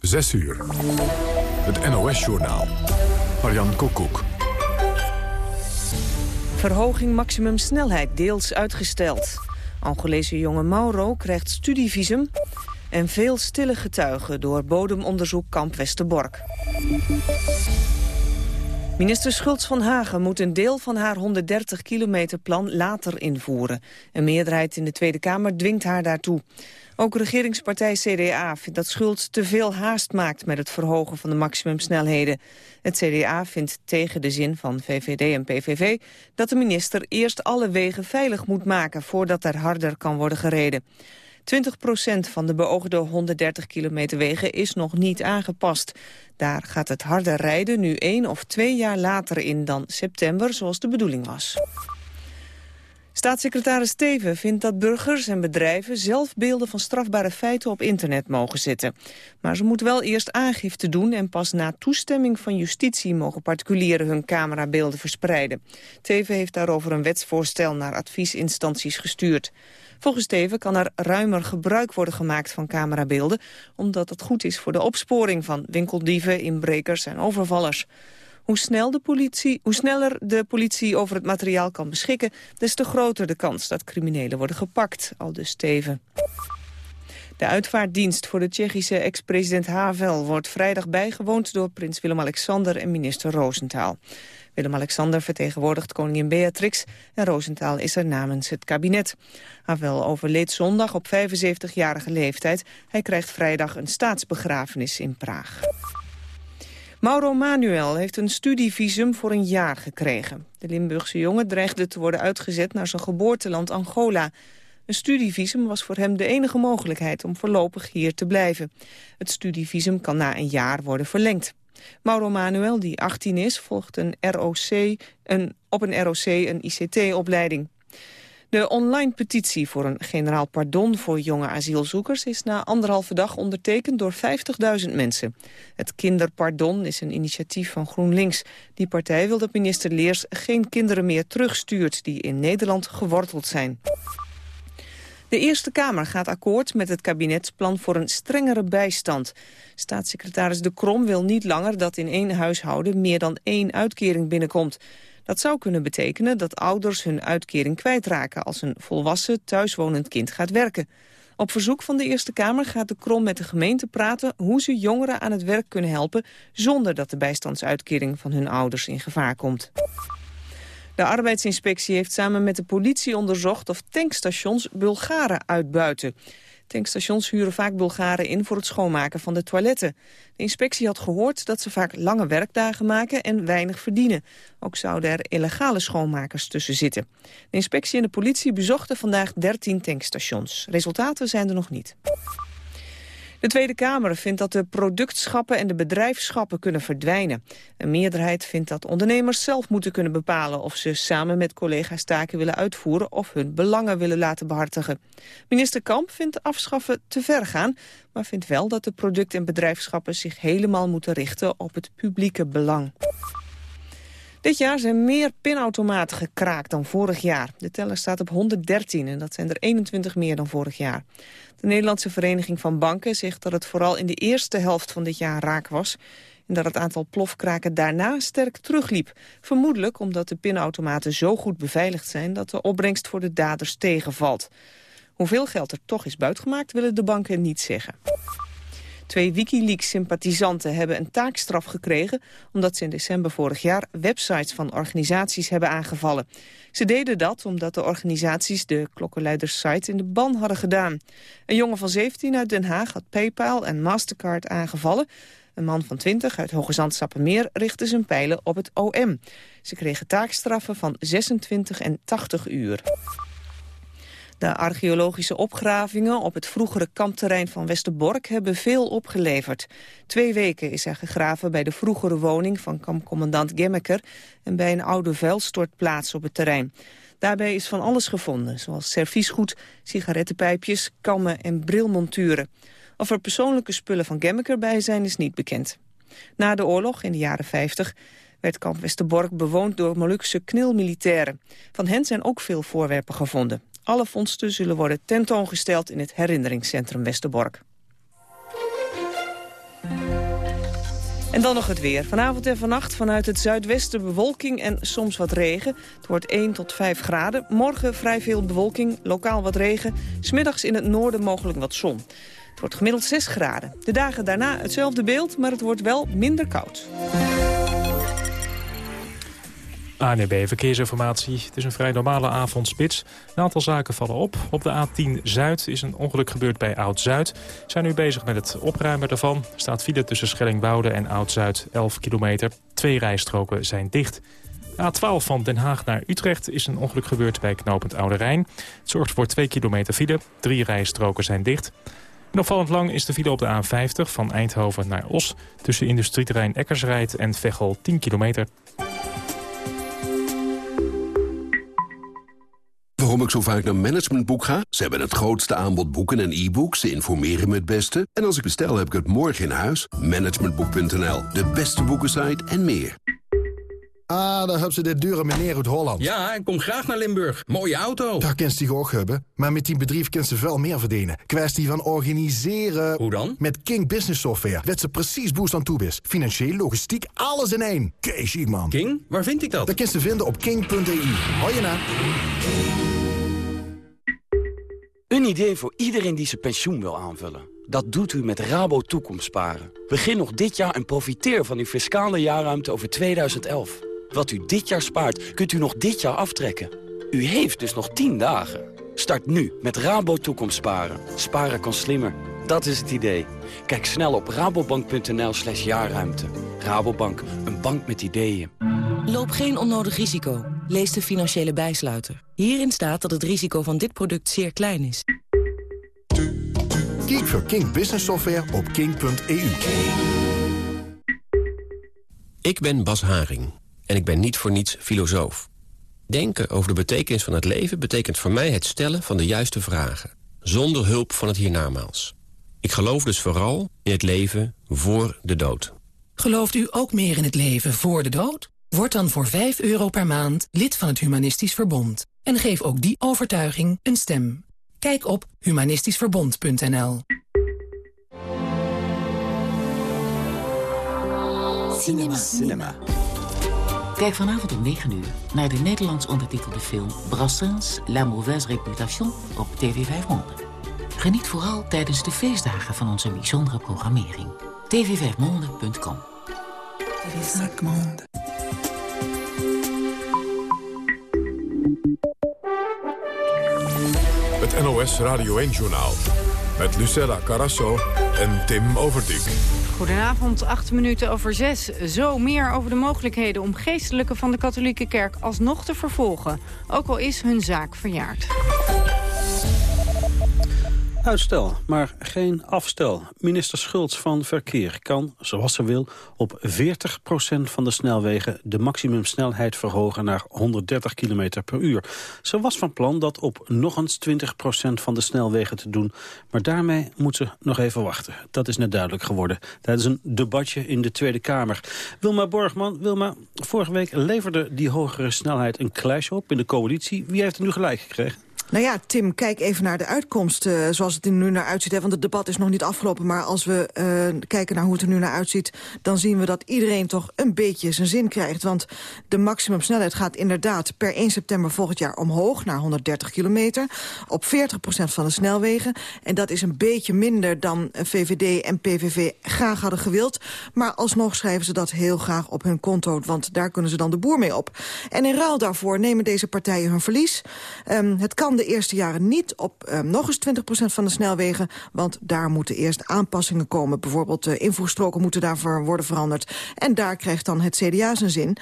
6 uur. Het NOS-journaal. Marian Koekoek. Verhoging maximum snelheid deels uitgesteld. Angolese jonge Mauro krijgt studievisum... en veel stille getuigen door bodemonderzoek kamp Westerbork. Minister Schultz van Hagen moet een deel van haar 130 kilometer plan later invoeren. Een meerderheid in de Tweede Kamer dwingt haar daartoe. Ook regeringspartij CDA vindt dat Schultz te veel haast maakt met het verhogen van de maximumsnelheden. Het CDA vindt tegen de zin van VVD en PVV dat de minister eerst alle wegen veilig moet maken voordat er harder kan worden gereden. 20% van de beoogde 130 kilometer wegen is nog niet aangepast. Daar gaat het harder rijden nu één of twee jaar later in dan september, zoals de bedoeling was. Staatssecretaris Steven vindt dat burgers en bedrijven zelf beelden van strafbare feiten op internet mogen zetten. Maar ze moeten wel eerst aangifte doen en pas na toestemming van justitie mogen particulieren hun camerabeelden verspreiden. Teven heeft daarover een wetsvoorstel naar adviesinstanties gestuurd. Volgens Steven kan er ruimer gebruik worden gemaakt van camerabeelden, omdat het goed is voor de opsporing van winkeldieven, inbrekers en overvallers. Hoe, snel de politie, hoe sneller de politie over het materiaal kan beschikken... des te groter de kans dat criminelen worden gepakt, al dus Steven. De uitvaartdienst voor de Tsjechische ex-president Havel... wordt vrijdag bijgewoond door prins Willem-Alexander en minister Roosentaal. Willem-Alexander vertegenwoordigt koningin Beatrix... en Roosentaal is er namens het kabinet. Havel overleed zondag op 75-jarige leeftijd. Hij krijgt vrijdag een staatsbegrafenis in Praag. Mauro Manuel heeft een studievisum voor een jaar gekregen. De Limburgse jongen dreigde te worden uitgezet naar zijn geboorteland Angola. Een studievisum was voor hem de enige mogelijkheid om voorlopig hier te blijven. Het studievisum kan na een jaar worden verlengd. Mauro Manuel, die 18 is, volgt een ROC, een, op een ROC een ICT-opleiding. De online petitie voor een generaal pardon voor jonge asielzoekers is na anderhalve dag ondertekend door 50.000 mensen. Het kinderpardon is een initiatief van GroenLinks. Die partij wil dat minister Leers geen kinderen meer terugstuurt die in Nederland geworteld zijn. De Eerste Kamer gaat akkoord met het kabinetsplan voor een strengere bijstand. Staatssecretaris De Krom wil niet langer dat in één huishouden meer dan één uitkering binnenkomt. Dat zou kunnen betekenen dat ouders hun uitkering kwijtraken... als een volwassen, thuiswonend kind gaat werken. Op verzoek van de Eerste Kamer gaat de Krom met de gemeente praten... hoe ze jongeren aan het werk kunnen helpen... zonder dat de bijstandsuitkering van hun ouders in gevaar komt. De arbeidsinspectie heeft samen met de politie onderzocht... of tankstations Bulgaren uitbuiten. Tankstations huren vaak Bulgaren in voor het schoonmaken van de toiletten. De inspectie had gehoord dat ze vaak lange werkdagen maken en weinig verdienen. Ook zouden er illegale schoonmakers tussen zitten. De inspectie en de politie bezochten vandaag 13 tankstations. Resultaten zijn er nog niet. De Tweede Kamer vindt dat de productschappen en de bedrijfschappen kunnen verdwijnen. Een meerderheid vindt dat ondernemers zelf moeten kunnen bepalen... of ze samen met collega's taken willen uitvoeren... of hun belangen willen laten behartigen. Minister Kamp vindt afschaffen te ver gaan... maar vindt wel dat de product- en bedrijfschappen zich helemaal moeten richten op het publieke belang. Dit jaar zijn meer pinautomaten gekraakt dan vorig jaar. De teller staat op 113 en dat zijn er 21 meer dan vorig jaar. De Nederlandse Vereniging van Banken zegt dat het vooral in de eerste helft van dit jaar raak was... en dat het aantal plofkraken daarna sterk terugliep. Vermoedelijk omdat de pinautomaten zo goed beveiligd zijn... dat de opbrengst voor de daders tegenvalt. Hoeveel geld er toch is buitgemaakt willen de banken niet zeggen. Twee Wikileaks-sympathisanten hebben een taakstraf gekregen... omdat ze in december vorig jaar websites van organisaties hebben aangevallen. Ze deden dat omdat de organisaties de klokkenluidersite in de ban hadden gedaan. Een jongen van 17 uit Den Haag had PayPal en Mastercard aangevallen... Een man van 20 uit Hoge zand richtte zijn pijlen op het OM. Ze kregen taakstraffen van 26 en 80 uur. De archeologische opgravingen op het vroegere kampterrein van Westerbork hebben veel opgeleverd. Twee weken is er gegraven bij de vroegere woning van kampcommandant Gemmeker en bij een oude vuilstortplaats op het terrein. Daarbij is van alles gevonden, zoals serviesgoed, sigarettenpijpjes, kammen en brilmonturen. Of er persoonlijke spullen van Gemmeker bij zijn is niet bekend. Na de oorlog, in de jaren 50, werd kamp Westerbork bewoond door Molukse knilmilitairen. Van hen zijn ook veel voorwerpen gevonden. Alle vondsten zullen worden tentoongesteld in het herinneringscentrum Westerbork. En dan nog het weer. Vanavond en vannacht vanuit het zuidwesten bewolking en soms wat regen. Het wordt 1 tot 5 graden. Morgen vrij veel bewolking, lokaal wat regen. Smiddags in het noorden mogelijk wat zon. Het wordt gemiddeld 6 graden. De dagen daarna hetzelfde beeld, maar het wordt wel minder koud. ANB e Verkeersinformatie. Het is een vrij normale avondspits. Een aantal zaken vallen op. Op de A10 Zuid is een ongeluk gebeurd bij Oud-Zuid. Zijn nu bezig met het opruimen daarvan. Staat file tussen Schellingwoude en Oud-Zuid 11 kilometer. Twee rijstroken zijn dicht. De A12 van Den Haag naar Utrecht is een ongeluk gebeurd bij knooppunt Oude Rijn. Het zorgt voor 2 kilometer file. Drie rijstroken zijn dicht. En opvallend lang is de file op de A50 van Eindhoven naar Os... tussen industrieterrein Eckersrijd en Veghel 10 kilometer. Waarom ik zo vaak naar Managementboek ga? Ze hebben het grootste aanbod boeken en e-books. Ze informeren me het beste. En als ik bestel, heb ik het morgen in huis. Managementboek.nl, de beste boekensite en meer. Ah, daar hebben ze dit dure meneer uit Holland. Ja, ik kom graag naar Limburg. Mooie auto. Daar kent die ook hebben. Maar met die bedrijf kent ze veel meer verdienen. Kwestie van organiseren. Hoe dan? Met King Business Software. Wet ze precies boost aan toe is. Financieel, logistiek, alles in één. Kees man. King? Waar vind ik dat? Dat kun je vinden op king.eu. Hoi je na. Een idee voor iedereen die zijn pensioen wil aanvullen. Dat doet u met Rabo Toekomstsparen. Begin nog dit jaar en profiteer van uw fiscale jaarruimte over 2011. Wat u dit jaar spaart, kunt u nog dit jaar aftrekken. U heeft dus nog 10 dagen. Start nu met Rabo Toekomstsparen. Sparen kan slimmer. Dat is het idee. Kijk snel op rabobank.nl slash jaarruimte. Rabobank, een bank met ideeën. Loop geen onnodig risico. Lees de financiële bijsluiter. Hierin staat dat het risico van dit product zeer klein is. Kijk voor King Business Software op king.eu. Ik ben Bas Haring en ik ben niet voor niets filosoof. Denken over de betekenis van het leven betekent voor mij het stellen van de juiste vragen. Zonder hulp van het hiernamaals. Ik geloof dus vooral in het leven voor de dood. Gelooft u ook meer in het leven voor de dood? Word dan voor 5 euro per maand lid van het Humanistisch Verbond. En geef ook die overtuiging een stem. Kijk op humanistischverbond.nl Cinema. Cinema. Kijk vanavond om 9 uur naar de Nederlands ondertitelde film Brassens, La Mauvaise Réputation op TV 500. Geniet vooral tijdens de feestdagen van onze bijzondere programmering. tv5monde.com Het NOS Radio 1-journaal. Met Lucella Carasso en Tim Overdijk. Goedenavond, acht minuten over zes. Zo meer over de mogelijkheden om geestelijken van de katholieke kerk alsnog te vervolgen. Ook al is hun zaak verjaard. Uitstel, maar geen afstel. Minister Schultz van Verkeer kan, zoals ze wil, op 40% van de snelwegen de maximumsnelheid verhogen naar 130 km per uur. Ze was van plan dat op nog eens 20% van de snelwegen te doen, maar daarmee moet ze nog even wachten. Dat is net duidelijk geworden tijdens een debatje in de Tweede Kamer. Wilma Borgman, Wilma, vorige week leverde die hogere snelheid een kluisje op in de coalitie. Wie heeft er nu gelijk gekregen? Nou ja, Tim, kijk even naar de uitkomst uh, zoals het er nu naar uitziet. Hè, want het debat is nog niet afgelopen. Maar als we uh, kijken naar hoe het er nu naar uitziet... dan zien we dat iedereen toch een beetje zijn zin krijgt. Want de maximumsnelheid gaat inderdaad per 1 september volgend jaar omhoog... naar 130 kilometer op 40% van de snelwegen. En dat is een beetje minder dan VVD en PVV graag hadden gewild. Maar alsnog schrijven ze dat heel graag op hun konto. Want daar kunnen ze dan de boer mee op. En in ruil daarvoor nemen deze partijen hun verlies. Um, het kan de eerste jaren niet op uh, nog eens 20% van de snelwegen. Want daar moeten eerst aanpassingen komen. Bijvoorbeeld de uh, invoerstroken moeten daarvoor worden veranderd. En daar krijgt dan het CDA zijn zin.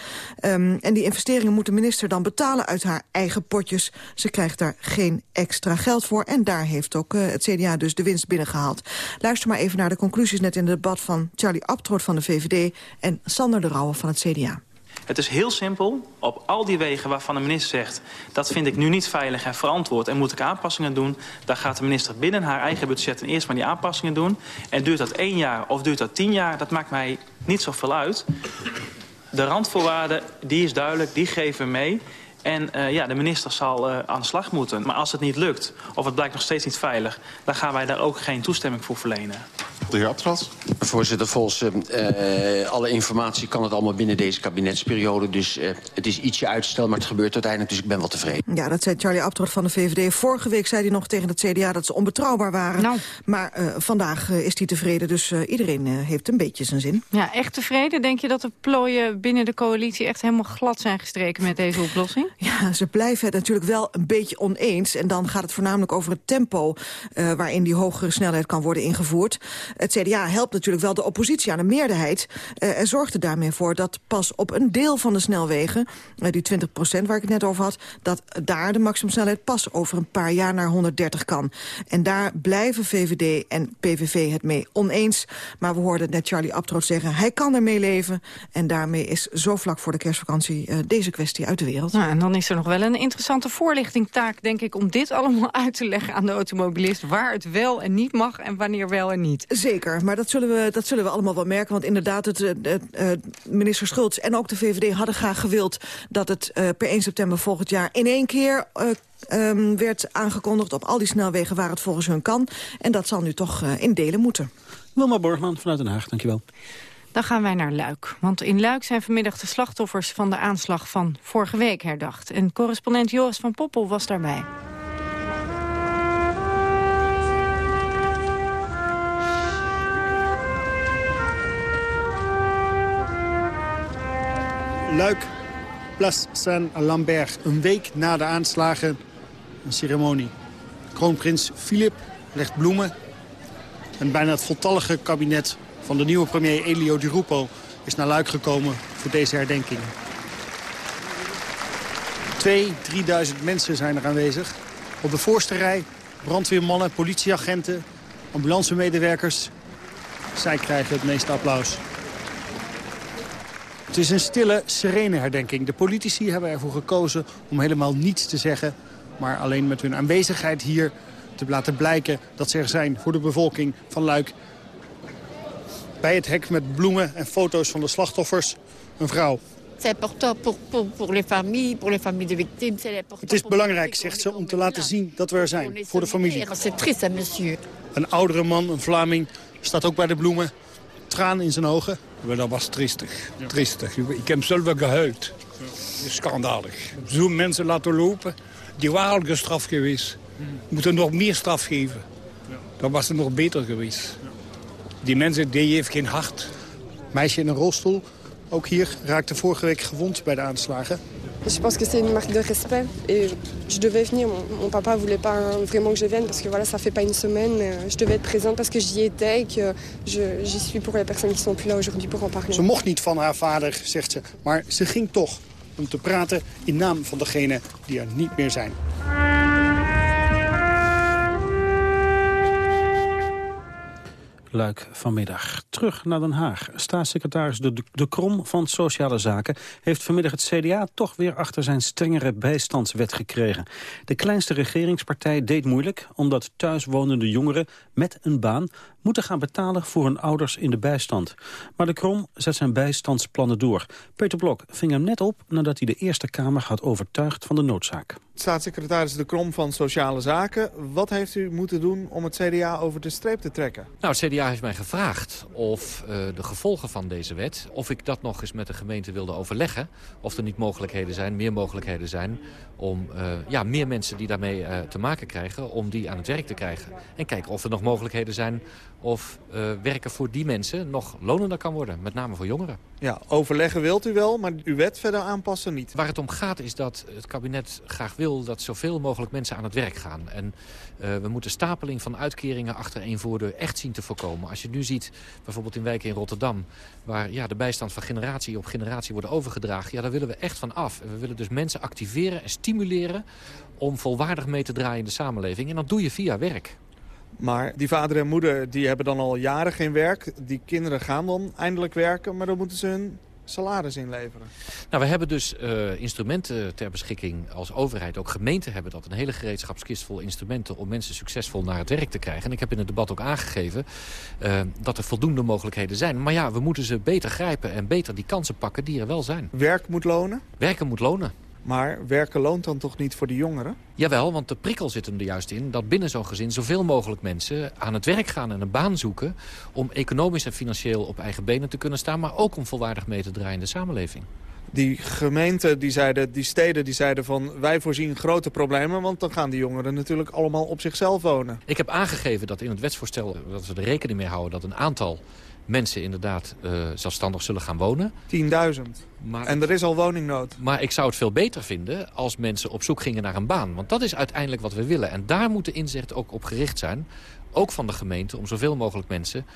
Um, en die investeringen moet de minister dan betalen uit haar eigen potjes. Ze krijgt daar geen extra geld voor. En daar heeft ook uh, het CDA dus de winst binnengehaald. Luister maar even naar de conclusies net in het debat van Charlie Abtroot van de VVD... en Sander de Rauwe van het CDA. Het is heel simpel. Op al die wegen waarvan de minister zegt... dat vind ik nu niet veilig en verantwoord en moet ik aanpassingen doen... daar gaat de minister binnen haar eigen budget eerst maar die aanpassingen doen. En duurt dat één jaar of duurt dat tien jaar, dat maakt mij niet zoveel uit. De randvoorwaarden, die is duidelijk, die geven we mee... En uh, ja, de minister zal uh, aan de slag moeten. Maar als het niet lukt, of het blijkt nog steeds niet veilig... dan gaan wij daar ook geen toestemming voor verlenen. De heer Abtras. Voorzitter, volgens uh, alle informatie kan het allemaal binnen deze kabinetsperiode. Dus uh, het is ietsje uitstel, maar het gebeurt uiteindelijk. Dus ik ben wel tevreden. Ja, dat zei Charlie Abtrot van de VVD. Vorige week zei hij nog tegen het CDA dat ze onbetrouwbaar waren. Nou. Maar uh, vandaag is hij tevreden, dus iedereen heeft een beetje zijn zin. Ja, echt tevreden? Denk je dat de plooien binnen de coalitie echt helemaal glad zijn gestreken met deze oplossing? Ja, ze blijven het natuurlijk wel een beetje oneens. En dan gaat het voornamelijk over het tempo waarin die hogere snelheid kan worden ingevoerd. Het CDA helpt natuurlijk wel de oppositie aan de meerderheid... Uh, en zorgt daarmee voor dat pas op een deel van de snelwegen... Uh, die 20 procent waar ik het net over had... dat daar de maximumsnelheid pas over een paar jaar naar 130 kan. En daar blijven VVD en PVV het mee oneens. Maar we hoorden net Charlie Abtroot zeggen... hij kan ermee leven. En daarmee is zo vlak voor de kerstvakantie deze kwestie uit de wereld. En dan is er nog wel een interessante voorlichtingtaak, denk ik... om dit allemaal uit te leggen aan de automobilist... waar het wel en niet mag en wanneer wel en niet. Zeker, maar dat zullen we, dat zullen we allemaal wel merken. Want inderdaad, het, het, het uh, minister Schultz en ook de VVD hadden graag gewild... dat het uh, per 1 september volgend jaar in één keer... Uh, um, werd aangekondigd op al die snelwegen waar het volgens hun kan. En dat zal nu toch in delen moeten. Wilma Borgman vanuit Den Haag, dankjewel. Dan gaan wij naar Luik. Want in Luik zijn vanmiddag de slachtoffers van de aanslag van vorige week herdacht. En correspondent Joris van Poppel was daarbij. Luik, Place Saint-Lambert. Een week na de aanslagen, een ceremonie. Kroonprins Filip legt bloemen. En bijna het voltallige kabinet van de nieuwe premier Elio Di Rupo... is naar Luik gekomen voor deze herdenking. Twee, drieduizend mensen zijn er aanwezig. Op de voorste rij brandweermannen, politieagenten, ambulancemedewerkers. Zij krijgen het meeste applaus. Het is een stille, serene herdenking. De politici hebben ervoor gekozen om helemaal niets te zeggen... maar alleen met hun aanwezigheid hier te laten blijken dat ze er zijn voor de bevolking van Luik. Bij het hek met bloemen en foto's van de slachtoffers een vrouw. Het is belangrijk, zegt ze, om te laten zien dat we er zijn, voor de familie. Een oudere man, een Vlaming, staat ook bij de bloemen traan in zijn ogen. Maar dat was triestig. Triestig. Ik heb zelf wel gehuild. Schandalig. Zo'n mensen laten lopen, die waren al gestraft geweest. Hmm. Moeten nog meer straf geven. Ja. Dan was het nog beter geweest. Die mensen, die heeft geen hart. Meisje in een rolstoel, ook hier, raakte vorige week gewond bij de aanslagen. Je pense que c'est une marque de respect et je devais venir. Mon, papa voulait pas vraiment que je vienne parce que voilà, ça fait pas une semaine. Je devais être présente parce que j'y étais et que j'y suis pour les personnes qui sont plus là aujourd'hui pour en parler. Ze mocht niet van haar vader, zegt ze, maar ze ging toch om te praten in naam van degenen die er niet meer zijn. Luik vanmiddag. Terug naar Den Haag. Staatssecretaris de, de Krom van Sociale Zaken heeft vanmiddag het CDA toch weer achter zijn strengere bijstandswet gekregen. De kleinste regeringspartij deed moeilijk omdat thuiswonende jongeren met een baan moeten gaan betalen voor hun ouders in de bijstand. Maar de Krom zet zijn bijstandsplannen door. Peter Blok ving hem net op nadat hij de Eerste Kamer had overtuigd van de noodzaak. Staatssecretaris De Krom van Sociale Zaken. Wat heeft u moeten doen om het CDA over de streep te trekken? Nou, het CDA heeft mij gevraagd of uh, de gevolgen van deze wet... of ik dat nog eens met de gemeente wilde overleggen. Of er niet mogelijkheden zijn, meer mogelijkheden zijn... om uh, ja, meer mensen die daarmee uh, te maken krijgen, om die aan het werk te krijgen. En kijken of er nog mogelijkheden zijn of uh, werken voor die mensen nog lonender kan worden. Met name voor jongeren. Ja, overleggen wilt u wel, maar uw wet verder aanpassen niet. Waar het om gaat is dat het kabinet graag wil dat zoveel mogelijk mensen aan het werk gaan. En uh, we moeten stapeling van uitkeringen achter één voordeur echt zien te voorkomen. Als je nu ziet, bijvoorbeeld in wijken in Rotterdam... waar ja, de bijstand van generatie op generatie wordt overgedragen... ja, daar willen we echt van af. En we willen dus mensen activeren en stimuleren om volwaardig mee te draaien in de samenleving. En dat doe je via werk. Maar die vader en moeder die hebben dan al jaren geen werk. Die kinderen gaan dan eindelijk werken, maar dan moeten ze hun salaris inleveren. Nou, we hebben dus uh, instrumenten ter beschikking als overheid. Ook gemeenten hebben dat. Een hele gereedschapskist vol instrumenten om mensen succesvol naar het werk te krijgen. En ik heb in het debat ook aangegeven uh, dat er voldoende mogelijkheden zijn. Maar ja, we moeten ze beter grijpen en beter die kansen pakken die er wel zijn. Werk moet lonen? Werken moet lonen. Maar werken loont dan toch niet voor de jongeren? Jawel, want de prikkel zit hem er juist in... dat binnen zo'n gezin zoveel mogelijk mensen aan het werk gaan en een baan zoeken... om economisch en financieel op eigen benen te kunnen staan... maar ook om volwaardig mee te draaien in de samenleving. Die gemeenten, die, zeiden, die steden, die zeiden van... wij voorzien grote problemen, want dan gaan die jongeren natuurlijk allemaal op zichzelf wonen. Ik heb aangegeven dat in het wetsvoorstel dat we er rekening mee houden... dat een aantal mensen inderdaad uh, zelfstandig zullen gaan wonen. 10.000. En er is al woningnood. Maar ik zou het veel beter vinden als mensen op zoek gingen naar een baan. Want dat is uiteindelijk wat we willen. En daar moet de inzet ook op gericht zijn. Ook van de gemeente, om zoveel mogelijk mensen...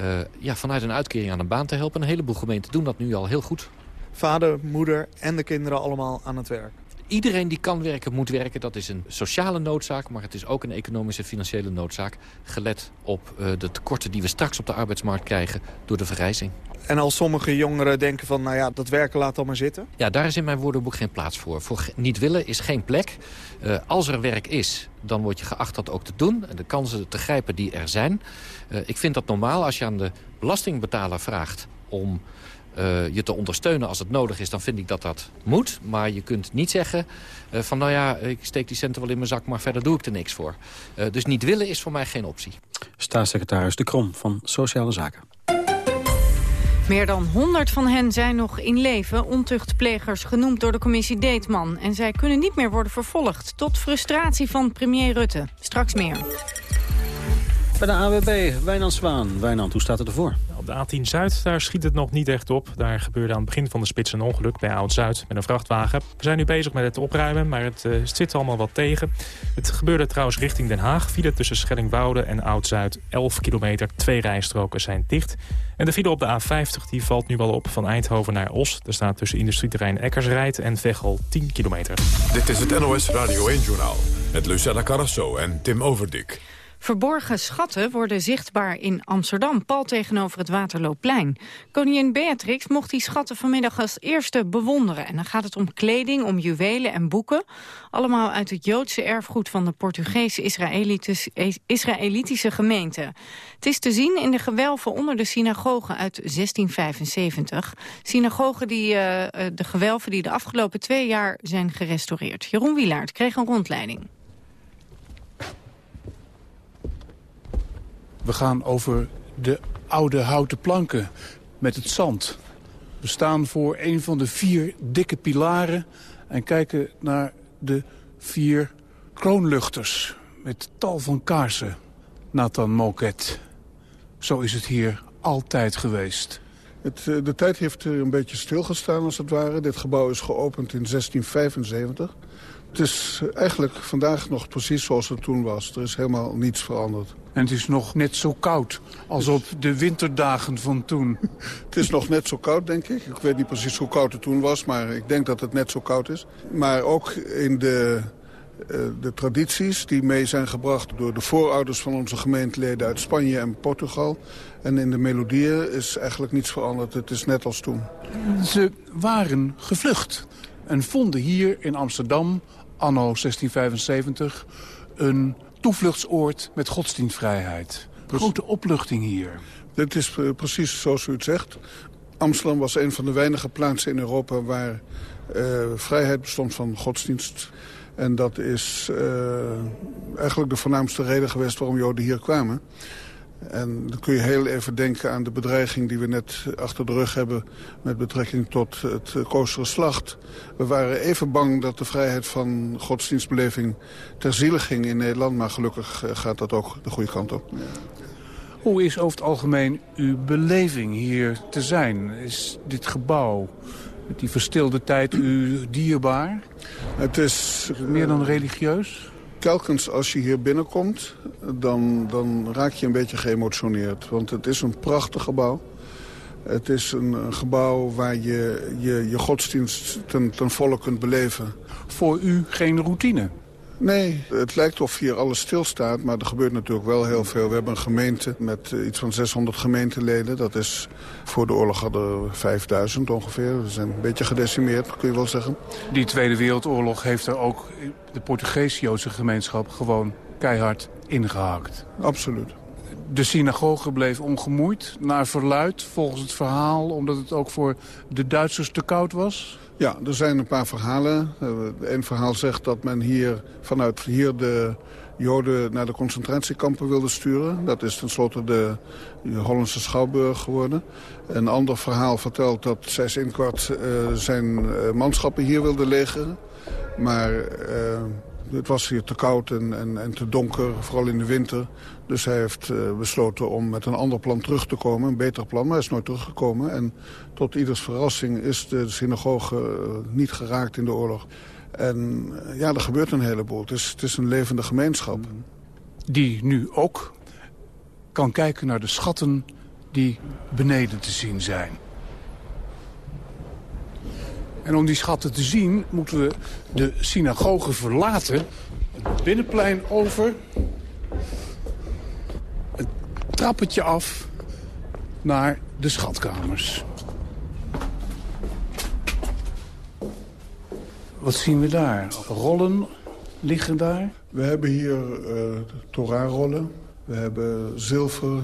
Uh, ja, vanuit een uitkering aan een baan te helpen. Een heleboel gemeenten doen dat nu al heel goed. Vader, moeder en de kinderen allemaal aan het werk. Iedereen die kan werken, moet werken. Dat is een sociale noodzaak, maar het is ook een economische financiële noodzaak. Gelet op uh, de tekorten die we straks op de arbeidsmarkt krijgen door de vergrijzing. En als sommige jongeren denken van, nou ja, dat werken laat dan maar zitten? Ja, daar is in mijn woordenboek geen plaats voor. Voor niet willen is geen plek. Uh, als er werk is, dan word je geacht dat ook te doen. En de kansen te grijpen die er zijn. Uh, ik vind dat normaal als je aan de belastingbetaler vraagt om uh, je te ondersteunen als het nodig is, dan vind ik dat dat moet. Maar je kunt niet zeggen uh, van nou ja, ik steek die centen wel in mijn zak, maar verder doe ik er niks voor. Uh, dus niet willen is voor mij geen optie. Staatssecretaris De Krom van Sociale Zaken. Meer dan 100 van hen zijn nog in leven, ontuchtplegers genoemd door de commissie Deetman. En zij kunnen niet meer worden vervolgd, tot frustratie van premier Rutte. Straks meer. Bij de AWB, Wijnand Zwaan. Wijnand, hoe staat het ervoor? De A10 Zuid, daar schiet het nog niet echt op. Daar gebeurde aan het begin van de spits een ongeluk bij Oud-Zuid met een vrachtwagen. We zijn nu bezig met het opruimen, maar het uh, zit allemaal wat tegen. Het gebeurde trouwens richting Den Haag. File tussen Schellingwoude en Oud-Zuid 11 kilometer. Twee rijstroken zijn dicht. En de file op de A50 die valt nu wel op van Eindhoven naar Os. Er staat tussen industrieterrein Eckersrijd en Veghel 10 kilometer. Dit is het NOS Radio 1-journaal met Lucella Carrasso en Tim Overdik. Verborgen schatten worden zichtbaar in Amsterdam, pal tegenover het Waterloopplein. Koningin Beatrix mocht die schatten vanmiddag als eerste bewonderen. En dan gaat het om kleding, om juwelen en boeken. Allemaal uit het Joodse erfgoed van de Portugees-Israëlitische gemeente. Het is te zien in de gewelven onder de synagoge uit 1675. Synagogen die, uh, de gewelven die de afgelopen twee jaar zijn gerestaureerd. Jeroen Wielaert kreeg een rondleiding. We gaan over de oude houten planken met het zand. We staan voor een van de vier dikke pilaren en kijken naar de vier kroonluchters met tal van kaarsen. Nathan Moket. Zo is het hier altijd geweest. Het, de tijd heeft een beetje stilgestaan als het ware. Dit gebouw is geopend in 1675. Het is eigenlijk vandaag nog precies zoals het toen was. Er is helemaal niets veranderd. En het is nog net zo koud als op de winterdagen van toen. het is nog net zo koud, denk ik. Ik weet niet precies hoe koud het toen was, maar ik denk dat het net zo koud is. Maar ook in de, uh, de tradities die mee zijn gebracht door de voorouders van onze gemeenteleden uit Spanje en Portugal. En in de melodieën is eigenlijk niets veranderd. Het is net als toen. Ze waren gevlucht en vonden hier in Amsterdam, anno 1675, een toevluchtsoord met godsdienstvrijheid. Grote opluchting hier. Dit is precies zoals u het zegt. Amsterdam was een van de weinige plaatsen in Europa waar uh, vrijheid bestond van godsdienst. En dat is uh, eigenlijk de voornaamste reden geweest waarom Joden hier kwamen. En dan kun je heel even denken aan de bedreiging die we net achter de rug hebben... met betrekking tot het koostere slacht. We waren even bang dat de vrijheid van godsdienstbeleving ter ziele ging in Nederland. Maar gelukkig eh, gaat dat ook de goede kant op. Hoe is over het algemeen uw beleving hier te zijn? Is dit gebouw, met die verstilde tijd, u dierbaar? Het is... Meer dan religieus? Telkens als je hier binnenkomt, dan, dan raak je een beetje geëmotioneerd. Want het is een prachtig gebouw. Het is een, gebouw waar je je, je godsdienst ten, ten volle kunt beleven. Voor u geen routine? Nee, het lijkt of hier alles stilstaat, maar er gebeurt natuurlijk wel heel veel. We hebben een gemeente met iets van 600 gemeenteleden. Dat is voor de oorlog hadden 5000 ongeveer. We zijn een beetje gedecimeerd, kun je wel zeggen. Die Tweede Wereldoorlog heeft er ook de Portugees-Joodse gemeenschap gewoon keihard ingehakt. Absoluut. De synagoge bleef ongemoeid, naar verluid, volgens het verhaal... omdat het ook voor de Duitsers te koud was? Ja, er zijn een paar verhalen. Een verhaal zegt dat men hier vanuit hier de Joden naar de concentratiekampen wilde sturen. Dat is tenslotte de, Hollandse Schouwburg geworden. Een ander verhaal vertelt dat Seyss-Inquart uh, zijn uh, manschappen hier wilde legeren. Maar het was hier te koud en, en, en, te donker, vooral in de winter. Dus hij heeft besloten om met een ander plan terug te komen, een beter plan. Maar hij is nooit teruggekomen. En tot ieders verrassing is de synagoge niet geraakt in de oorlog. En ja, er gebeurt een heleboel. Het is een levende gemeenschap. Die nu ook kan kijken naar de schatten die beneden te zien zijn. En om die schatten te zien moeten we de synagoge verlaten. Het binnenplein over. Het trappetje af naar de schatkamers. Wat zien we daar? Rollen liggen daar? We hebben hier uh, Torah-rollen. We hebben zilver,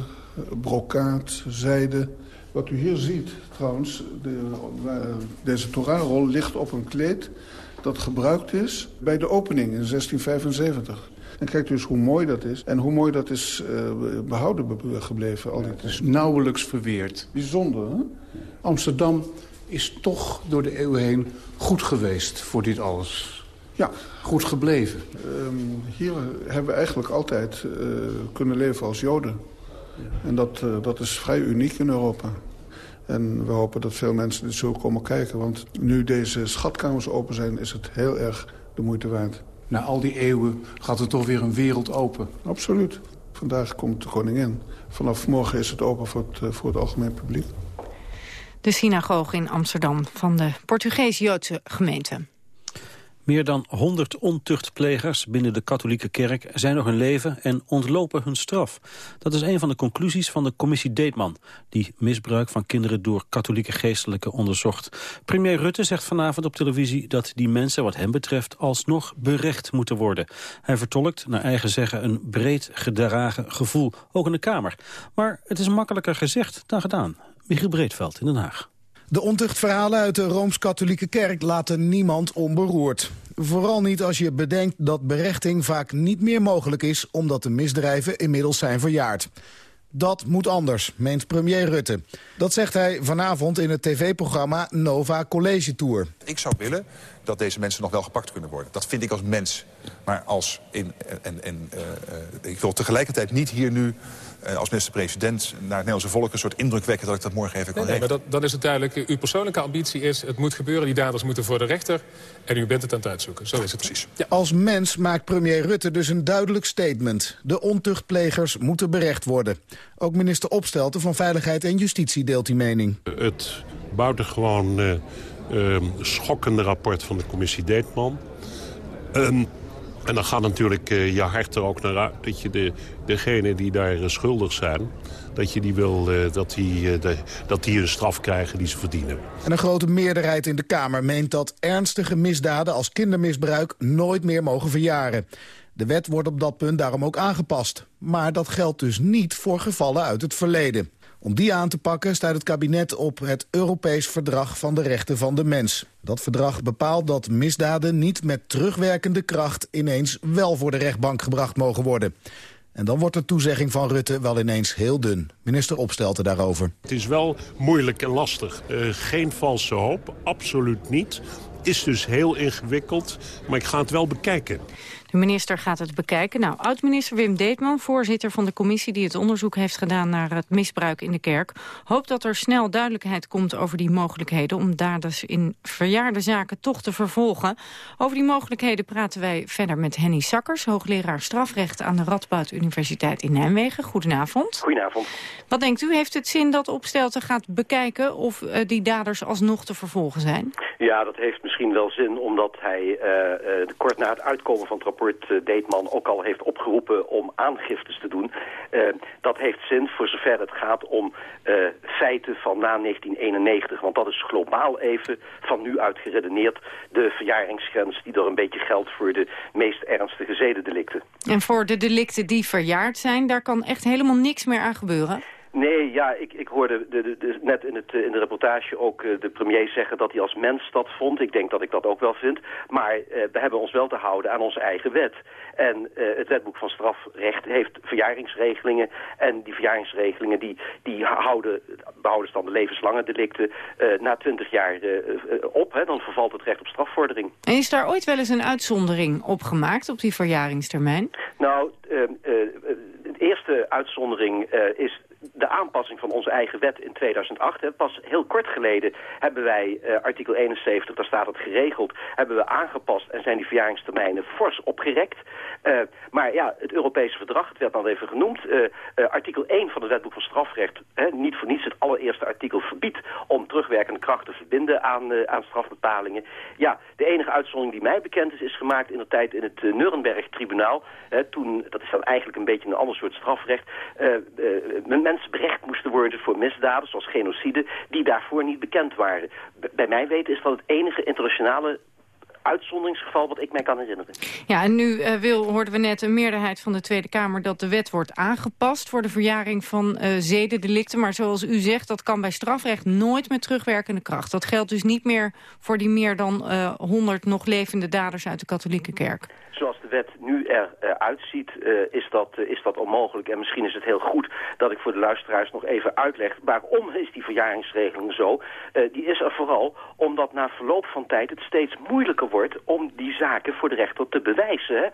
brokaat, zijde. Wat u hier ziet trouwens, de, deze Torah-rol ligt op een kleed... dat gebruikt is bij de opening in 1675. En kijk dus hoe mooi dat is. En hoe mooi dat is uh, behouden gebleven. Al Het is nauwelijks verweerd. Bijzonder, hè? Amsterdam is toch door de eeuwen heen goed geweest voor dit alles. Ja. Goed gebleven. Um, hier hebben we eigenlijk altijd uh, kunnen leven als Joden. En dat, uh, dat is vrij uniek in Europa. En we hopen dat veel mensen dit zullen komen kijken. Want nu deze schatkamers open zijn, is het heel erg de moeite waard. Na al die eeuwen gaat er toch weer een wereld open. Absoluut. Vandaag komt de koningin. Vanaf morgen is het open voor het, uh, voor het algemeen publiek de synagoge in Amsterdam van de Portugees-Joodse gemeente. Meer dan 100 ontuchtplegers binnen de katholieke kerk zijn nog in leven en ontlopen hun straf. Dat is een van de conclusies van de commissie Deetman, die misbruik van kinderen door katholieke geestelijken onderzocht. Premier Rutte zegt vanavond op televisie dat die mensen wat hem betreft alsnog berecht moeten worden. Hij vertolkt naar eigen zeggen een breed gedragen gevoel, ook in de Kamer. Maar het is makkelijker gezegd dan gedaan. Michiel Breedveld in Den Haag. De ontuchtverhalen uit de Rooms-Katholieke Kerk laten niemand onberoerd. Vooral niet als je bedenkt dat berechting vaak niet meer mogelijk is... omdat de misdrijven inmiddels zijn verjaard. Dat moet anders, meent premier Rutte. Dat zegt hij vanavond in het tv-programma Nova College Tour. Ik zou willen dat deze mensen nog wel gepakt kunnen worden. Dat vind ik als mens. Maar als in, en, en, uh, uh, ik wil tegelijkertijd niet hier nu uh, als minister-president naar het Nederlandse volk... een soort indruk wekken dat ik dat morgen even kan nee, nee, maar dat, dan is het duidelijk. Uw persoonlijke ambitie is, het moet gebeuren. Die daders moeten voor de rechter. En u bent het aan het uitzoeken. Zo is het precies. Ja. Als mens maakt premier Rutte dus een duidelijk statement. De ontuchtplegers moeten berecht worden. Ook minister Opstelten van Veiligheid en Justitie deelt die mening. Het buitengewoon uh, schokkende rapport van de commissie Deetman... Um, en dan gaat natuurlijk uh, je hart er ook naar uit dat je de, degenen die daar uh, schuldig zijn... dat je die wil uh, dat die, de, dat die een straf krijgen die ze verdienen. En een grote meerderheid in de Kamer meent dat ernstige misdaden als kindermisbruik nooit meer mogen verjaren. De wet wordt op dat punt daarom ook aangepast. Maar dat geldt dus niet voor gevallen uit het verleden. Om die aan te pakken staat het kabinet op het Europees Verdrag van de Rechten van de Mens. Dat verdrag bepaalt dat misdaden niet met terugwerkende kracht ineens wel voor de rechtbank gebracht mogen worden. En dan wordt de toezegging van Rutte wel ineens heel dun. Minister Opstelten daarover. Het is wel moeilijk en lastig. Uh, geen valse hoop, absoluut niet. Is dus heel ingewikkeld, maar ik ga het wel bekijken. De minister gaat het bekijken. Nou, oud-minister Wim Deetman, voorzitter van de commissie... die het onderzoek heeft gedaan naar het misbruik in de kerk... hoopt dat er snel duidelijkheid komt over die mogelijkheden... om daders in verjaarde zaken toch te vervolgen. Over die mogelijkheden praten wij verder met Henny Sakkers... hoogleraar strafrecht aan de Radboud Universiteit in Nijmegen. Goedenavond. Goedenavond. Wat denkt u, heeft het zin dat Opstelten gaat bekijken... of uh, die daders alsnog te vervolgen zijn? Ja, dat heeft misschien wel zin, omdat hij uh, uh, kort na het uitkomen van het rapport uh, Deetman ook al heeft opgeroepen om aangiftes te doen. Uh, dat heeft zin voor zover het gaat om uh, feiten van na 1991. Want dat is globaal even van nu uit geredeneerd de verjaringsgrens die er een beetje geldt voor de meest ernstige zedendelicten. En voor de delicten die verjaard zijn, daar kan echt helemaal niks meer aan gebeuren? Nee, ja, ik, ik hoorde de, de, de, net in, het, in de reportage ook de premier zeggen dat hij als mens dat vond. Ik denk dat ik dat ook wel vind. Maar we hebben ons wel te houden aan onze eigen wet. En het wetboek van strafrecht heeft verjaringsregelingen. En die verjaringsregelingen die, die houden, behouden dan de levenslange delicten na twintig jaar op. Hè, dan vervalt het recht op strafvordering. En is daar ooit wel eens een uitzondering op gemaakt op die verjaringstermijn? Nou, de eerste uitzondering is de aanpassing van onze eigen wet in 2008. Pas heel kort geleden hebben wij uh, artikel 71, daar staat het geregeld, hebben we aangepast en zijn die verjaringstermijnen fors opgerekt. Uh, maar ja, het Europese verdrag, het werd dan even genoemd, uh, artikel 1 van het wetboek van strafrecht, hè, niet voor niets het allereerste artikel verbiedt om terugwerkende kracht te verbinden aan, aan strafbepalingen. Ja, de enige uitzondering die mij bekend is, is gemaakt in de tijd in het Nuremberg-tribunaal. toen, dat is dan eigenlijk een beetje een ander soort strafrecht, mensen berecht moesten worden voor misdaden, zoals genocide, die daarvoor niet bekend waren. bij mij weten is dat het enige internationale uitzonderingsgeval wat ik mij kan herinneren. Ja, en nu uh, wil, hoorden we net een meerderheid van de Tweede Kamer... dat de wet wordt aangepast voor de verjaring van uh, zedendelicten. Maar zoals u zegt, dat kan bij strafrecht nooit met terugwerkende kracht. Dat geldt dus niet meer voor die meer dan uh, eh, 100 nog levende daders uit de katholieke kerk zoals de wet nu eruit ziet, uh, is, dat, uh, is dat onmogelijk. En misschien is het heel goed dat ik voor de luisteraars nog even uitleg... waarom is die verjaringsregeling zo? Die is er vooral omdat na verloop van tijd het steeds moeilijker wordt... om die zaken voor de rechter te bewijzen.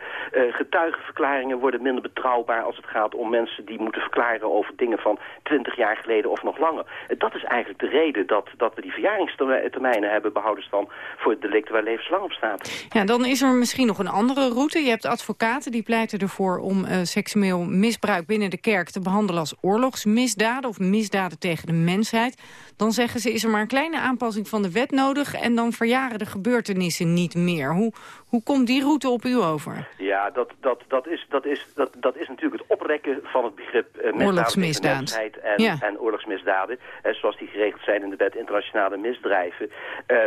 Getuigenverklaringen worden minder betrouwbaar als het gaat om mensen... die moeten verklaren over dingen van 20 jaar geleden of nog langer. dat is eigenlijk de reden dat, dat we die verjaringstermijnen hebben behouden... dan voor delicten waar levenslang op staat. Ja, dan is er misschien nog een andere route. Je hebt advocaten die pleiten ervoor om uh, seksueel misbruik binnen de kerk te behandelen als oorlogsmisdaden of misdaden tegen de mensheid. Dan zeggen ze, is er maar een kleine aanpassing van de wet nodig en dan verjaren de gebeurtenissen niet meer. Hoe, hoe komt die route op u over? Ja, dat, dat, dat, is, dat, is, dat, dat is natuurlijk het oprekken van het begrip uh, oorlogsmisdaad en, ja. en oorlogsmisdaden, eh, zoals die geregeld zijn in de wet internationale misdrijven. Uh,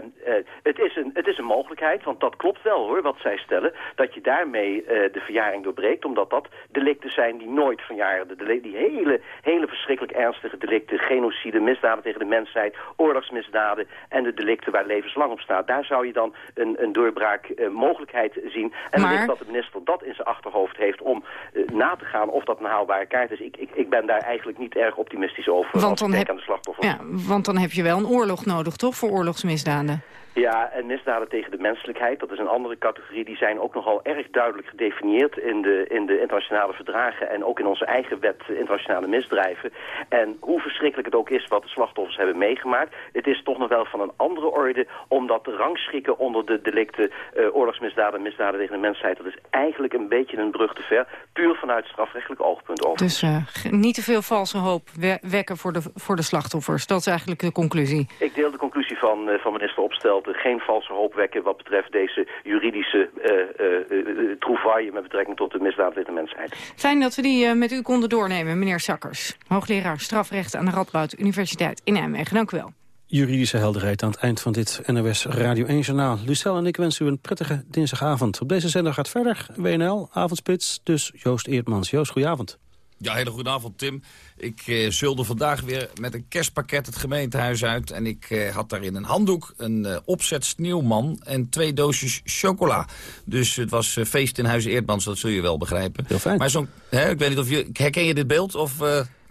het, is een, het is een mogelijkheid, want dat klopt wel hoor, wat zij stellen, dat je daarmee de verjaring doorbreekt, omdat dat delicten zijn die nooit verjaren. De die hele, hele verschrikkelijk ernstige delicten, genocide, misdaden tegen de mensheid, oorlogsmisdaden en de delicten waar levenslang op staat. Daar zou je dan een, een doorbraak mogelijk mogelijkheid zien. En maar... wellicht dat de minister dat in zijn achterhoofd heeft om uh, na te gaan of dat een haalbare kaart is. Ik, ik, ik ben daar eigenlijk niet erg optimistisch over want dan heb... aan de slachtoffers. Ja, want dan heb je wel een oorlog nodig, toch, voor oorlogsmisdaden? Ja, en misdaden tegen de menselijkheid, dat is een andere categorie. Die zijn ook nogal erg duidelijk gedefinieerd in de, in de internationale verdragen... en ook in onze eigen wet internationale misdrijven. En hoe verschrikkelijk het ook is wat de slachtoffers hebben meegemaakt... het is toch nog wel van een andere orde om dat te rangschikken onder de delicten... Uh, oorlogsmisdaden, misdaden tegen de mensheid. Dat is eigenlijk een beetje een brug te ver, puur vanuit strafrechtelijk oogpunt over. Dus uh, niet te veel valse hoop we wekken voor de, voor de slachtoffers. Dat is eigenlijk de conclusie. Ik deel de conclusie van, uh, van minister Opstelten geen valse hoop wekken wat betreft deze juridische uh, uh, met betrekking tot de misdaad tegen de mensheid. Fijn dat we die met u konden doornemen, meneer Sakkers. Hoogleraar strafrecht aan de Radboud Universiteit in Nijmegen. Dank u wel. Juridische helderheid aan het eind van dit NOS Radio 1 Journaal. Lucel en ik wensen u een prettige dinsdagavond. Op deze zender gaat verder WNL, avondspits, dus Joost Eertmans. Joost, goedenavond. Ja, hele goede avond, Tim. Ik eh, zulde vandaag weer met een kerstpakket het gemeentehuis uit. En ik eh, had daarin een handdoek, een uh, opzet sneeuwman en twee doosjes chocola. Dus het was feest in huis Eerdmans, dat zul je wel begrijpen. Heel fijn. Maar zo'n, ik weet niet of je, herken je dit beeld of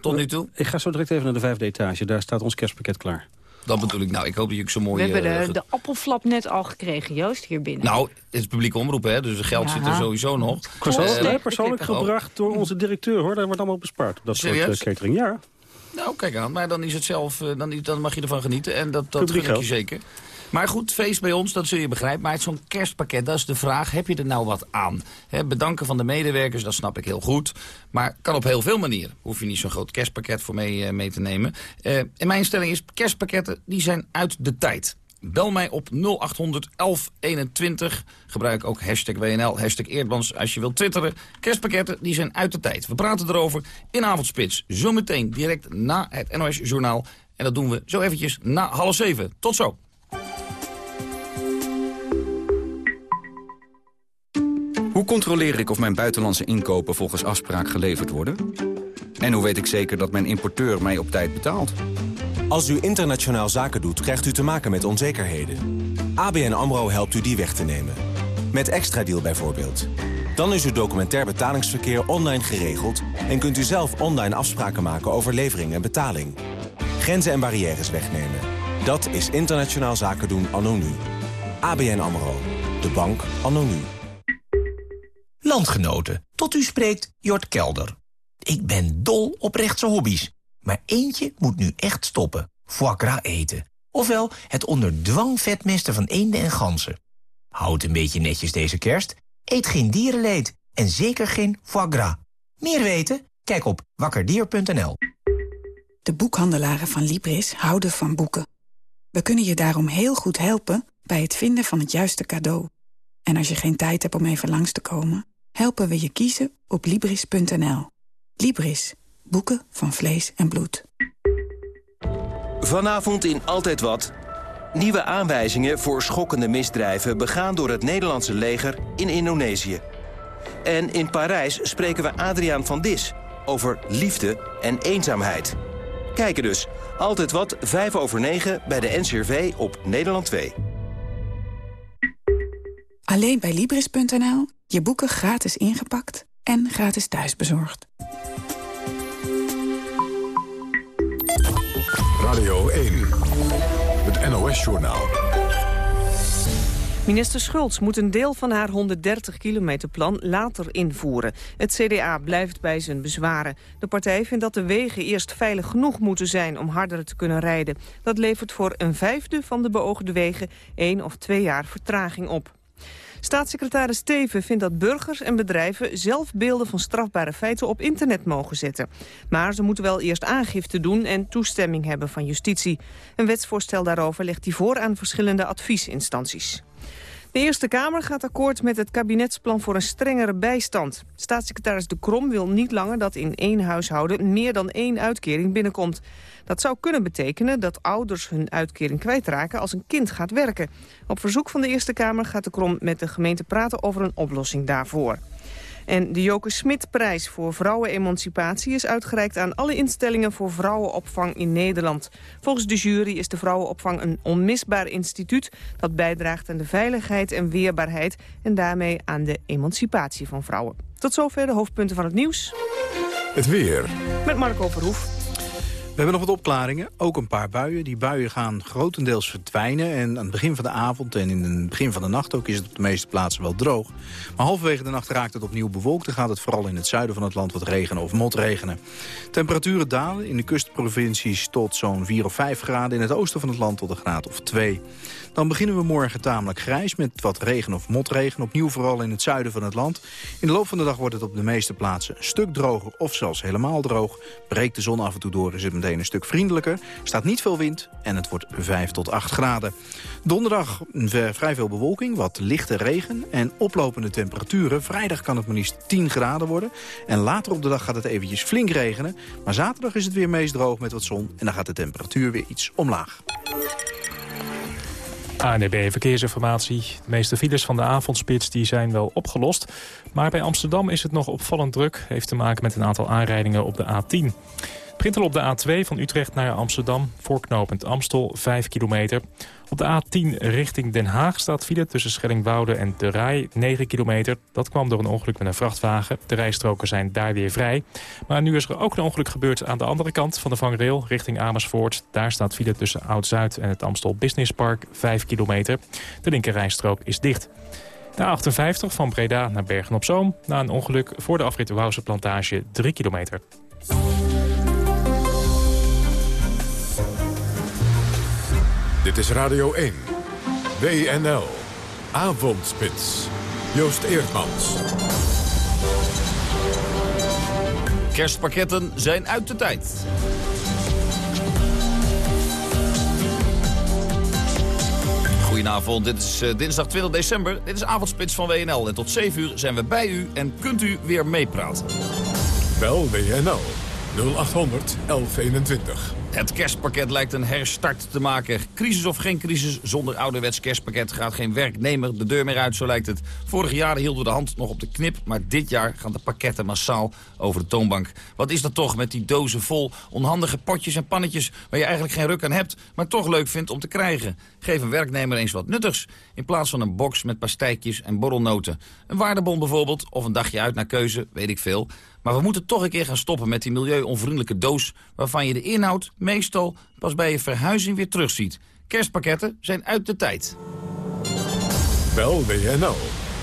tot nu toe? Ik ga zo direct even naar de vijfde etage, daar staat ons kerstpakket klaar. Dat bedoel ik. Nou, ik hoop dat je zo mooi... We hebben de, de, appelflap net al gekregen, Joost, hier binnen. Nou, het is publieke omroep, hè, dus het geld zit er sowieso nog. Persoonlijk, persoonlijk gebracht door onze directeur, hoor. Daar wordt allemaal bespaard. Dat soort uh, catering, ja. Nou, kijk aan. Maar dan is het zelf, uh, dan, dan mag je ervan genieten. En dat, dat gun ik je zeker. Maar goed, feest bij ons, dat zul je begrijpen. Maar zo'n kerstpakket, dat is de vraag. Heb je er nou wat aan? bedanken van de medewerkers, dat snap ik heel goed. Maar kan op heel veel manieren. Hoef je niet zo'n groot kerstpakket voor mee, uh, mee te nemen. Uh, en mijn stelling is, kerstpakketten die zijn uit de tijd. Bel mij op 0800 1121. Gebruik ook hashtag WNL, hashtag Eerdmans als je wilt twitteren. Kerstpakketten die zijn uit de tijd. We praten erover in Avondspits. Zometeen direct na het NOS Journaal. En dat doen we zo eventjes na half zeven. Tot zo. Hoe controleer ik of mijn buitenlandse inkopen volgens afspraak geleverd worden? En hoe weet ik zeker dat mijn importeur mij op tijd betaalt? Als u internationaal zaken doet, krijgt u te maken met onzekerheden. ABN AMRO helpt u die weg te nemen. Met Extra Deal bijvoorbeeld. Dan is uw documentair betalingsverkeer online geregeld... en kunt u zelf online afspraken maken over levering en betaling. Grenzen en barrières wegnemen. Dat is internationaal zaken doen anno nu. ABN AMRO. De bank anno nu. Landgenoten, tot u spreekt Jort Kelder. Ik ben dol op rechtse hobby's. Maar eentje moet nu echt stoppen. Foie gras eten. Ofwel het onder dwang vetmesten van eenden en ganzen. Houd een beetje netjes deze kerst. Eet geen dierenleed. En zeker geen foie gras. Meer weten? Kijk op wakkerdier.nl. De boekhandelaren van Libris houden van boeken. We kunnen je daarom heel goed helpen bij het vinden van het juiste cadeau. En als je geen tijd hebt om even langs te komen... helpen we je kiezen op Libris.nl. Libris. Boeken van vlees en bloed. Vanavond in Altijd Wat. Nieuwe aanwijzingen voor schokkende misdrijven... begaan door het Nederlandse leger in Indonesië. En in Parijs spreken we Adriaan van Dis... over liefde en eenzaamheid. Kijken dus. Altijd Wat, 5 over 9 bij de NCRV op Nederland 2. Alleen bij Libris.nl. Je boeken gratis ingepakt en gratis thuisbezorgd. Radio 1, het NOS-journaal. Minister Schultz moet een deel van haar 130-kilometer-plan later invoeren. Het CDA blijft bij zijn bezwaren. De partij vindt dat de wegen eerst veilig genoeg moeten zijn om harder te kunnen rijden. Dat levert voor een vijfde van de beoogde wegen één of twee jaar vertraging op. Staatssecretaris Steven vindt dat burgers en bedrijven zelf beelden van strafbare feiten op internet mogen zetten. Maar ze moeten wel eerst aangifte doen en toestemming hebben van justitie. Een wetsvoorstel daarover legt hij voor aan verschillende adviesinstanties. De Eerste Kamer gaat akkoord met het kabinetsplan voor een strengere bijstand. Staatssecretaris De Krom wil niet langer dat in één huishouden meer dan één uitkering binnenkomt. Dat zou kunnen betekenen dat ouders hun uitkering kwijtraken als een kind gaat werken. Op verzoek van de Eerste Kamer gaat De Krom met de gemeente praten over een oplossing daarvoor. En de Joke Smit-prijs voor vrouwenemancipatie is uitgereikt aan alle instellingen voor vrouwenopvang in Nederland. Volgens de jury is de vrouwenopvang een onmisbaar instituut dat bijdraagt aan de veiligheid en weerbaarheid en daarmee aan de emancipatie van vrouwen. Tot zover de hoofdpunten van het nieuws. Het weer. Met Marco Verhoef. We hebben nog wat opklaringen, ook een paar buien. Die buien gaan grotendeels verdwijnen. En aan het begin van de avond en in het begin van de nacht ook... is het op de meeste plaatsen wel droog. Maar halverwege de nacht raakt het opnieuw bewolkt... Dan gaat het vooral in het zuiden van het land wat regenen of motregenen. Temperaturen dalen in de kustprovincies tot zo'n 4 of 5 graden... in het oosten van het land tot een graad of 2. Dan beginnen we morgen tamelijk grijs met wat regen of motregen. Opnieuw vooral in het zuiden van het land. In de loop van de dag wordt het op de meeste plaatsen een stuk droger of zelfs helemaal droog. Breekt de zon af en toe door, is het meteen een stuk vriendelijker. staat niet veel wind en het wordt 5 tot 8 graden. Donderdag vrij veel bewolking, wat lichte regen en oplopende temperaturen. Vrijdag kan het maar liefst 10 graden worden. En later op de dag gaat het eventjes flink regenen. Maar zaterdag is het weer meest droog met wat zon en dan gaat de temperatuur weer iets omlaag. ANB Verkeersinformatie. De meeste files van de avondspits die zijn wel opgelost. Maar bij Amsterdam is het nog opvallend druk. Heeft te maken met een aantal aanrijdingen op de A10. Het op de A2 van Utrecht naar Amsterdam. Voorknopend Amstel, 5 kilometer. Op de A10 richting Den Haag staat file tussen Schellingwoude en De Rij, 9 kilometer. Dat kwam door een ongeluk met een vrachtwagen. De rijstroken zijn daar weer vrij. Maar nu is er ook een ongeluk gebeurd aan de andere kant van de vangrail, richting Amersfoort. Daar staat file tussen Oud-Zuid en het Amstel Business Park, 5 kilometer. De linker rijstrook is dicht. De 58 van Breda naar Bergen-op-Zoom. Na een ongeluk voor de afrit Wouwse Plantage, 3 kilometer. Dit is Radio 1. WNL. Avondspits. Joost Eerdmans. Kerstpakketten zijn uit de tijd. Goedenavond, dit is uh, dinsdag 20 december. Dit is Avondspits van WNL. En tot 7 uur zijn we bij u en kunt u weer meepraten. Bel WNL 0800 1121. Het kerstpakket lijkt een herstart te maken. Crisis of geen crisis, zonder ouderwets kerstpakket gaat geen werknemer de deur meer uit, zo lijkt het. Vorige jaren hielden de hand nog op de knip, maar dit jaar gaan de pakketten massaal over de toonbank. Wat is dat toch met die dozen vol onhandige potjes en pannetjes waar je eigenlijk geen ruk aan hebt, maar toch leuk vindt om te krijgen? Geef een werknemer eens wat nuttigs, in plaats van een box met pastijtjes en borrelnoten. Een waardebon bijvoorbeeld, of een dagje uit naar keuze, weet ik veel. Maar we moeten toch een keer gaan stoppen met die milieuonvriendelijke doos... waarvan je de inhoud meestal pas bij je verhuizing weer terugziet. Kerstpakketten zijn uit de tijd. Bel WNL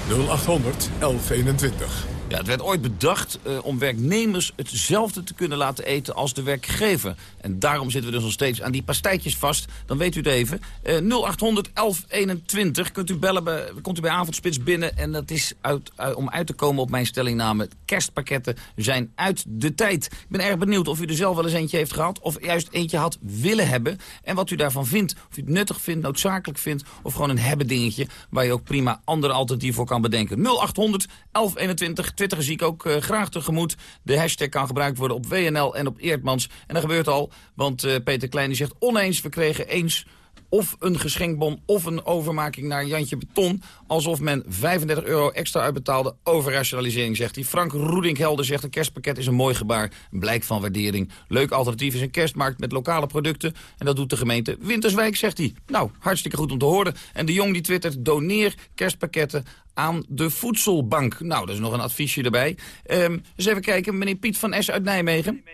0800 1121. Het werd ooit bedacht uh, om werknemers hetzelfde te kunnen laten eten als de werkgever. En daarom zitten we dus nog steeds aan die pastijtjes vast. Dan weet u het even. Uh, 0800 1121 kunt u bellen, bij, komt u bij Avondspits binnen. En dat is uit, uit, om uit te komen op mijn stellingname. Kerstpakketten zijn uit de tijd. Ik ben erg benieuwd of u er zelf wel eens eentje heeft gehad. Of juist eentje had willen hebben. En wat u daarvan vindt. Of u het nuttig vindt, noodzakelijk vindt. Of gewoon een hebben dingetje waar je ook prima andere alternatieven voor kan bedenken. 0800 1121 Twitter zie ik ook uh, graag tegemoet. De hashtag kan gebruikt worden op WNL en op Eertmans. En dat gebeurt al, want uh, Peter Klein zegt oneens. We kregen eens of een geschenkbon of een overmaking naar Jantje Beton. Alsof men 35 euro extra uitbetaalde overrationalisering, zegt hij. Frank Roedinkhelder zegt een kerstpakket is een mooi gebaar. Een blijk van waardering. Leuk alternatief is een kerstmarkt met lokale producten. En dat doet de gemeente Winterswijk, zegt hij. Nou, hartstikke goed om te horen. En de jong die twittert, doneer kerstpakketten aan de voedselbank. Nou, dat is nog een adviesje erbij. Um, eens even kijken, meneer Piet van S uit Nijmegen.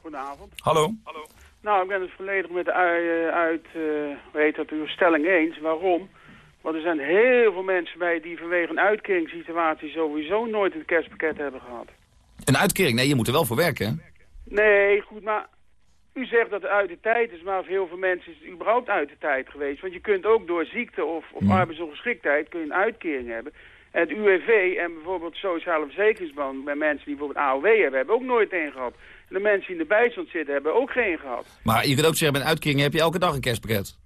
Goedenavond. Hallo. Hallo. Nou, ik ben het volledig met de uit, uit weet dat, uw stelling eens. Waarom? Want er zijn heel veel mensen bij die vanwege een uitkeringssituatie sowieso nooit een kerstpakket hebben gehad. Een uitkering? Nee, je moet er wel voor werken, hè? Nee, goed, maar u zegt dat het uit de tijd is, maar voor heel veel mensen is het überhaupt uit de tijd geweest. Want je kunt ook door ziekte of, of Hmm. arbeidsongeschiktheid kun je een uitkering hebben. En het UWV en bijvoorbeeld Sociale Verzekeringsbank bij mensen die bijvoorbeeld AOW hebben, hebben ook nooit een gehad. En de mensen die in de bijstand zitten hebben ook geen gehad. Maar je kunt ook zeggen, met een uitkering heb je elke dag een kerstpakket.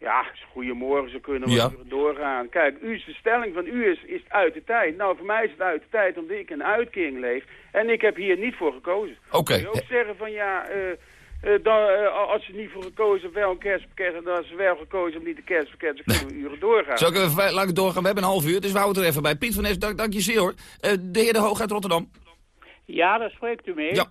Ja, goedemorgen, ze kunnen Ja. uren doorgaan. Kijk, u is de stelling van u is, is het uit de tijd. Nou, voor mij is het uit de tijd omdat ik een uitkering leef. En ik heb hier niet voor gekozen. Oké. Kun je ook zeggen van ja, eh, dan, eh, als ze niet voor gekozen hebben, wel een kerstpakket... en als ze wel gekozen om niet een kerstpakket, dan kunnen we uren doorgaan. Zal ik even lang doorgaan? We hebben een half uur, dus we houden het er even bij. Piet van Es, dank, dank je zeer hoor. Eh, de heer De Hoog uit Rotterdam. Ja, daar spreekt u mee. Ja.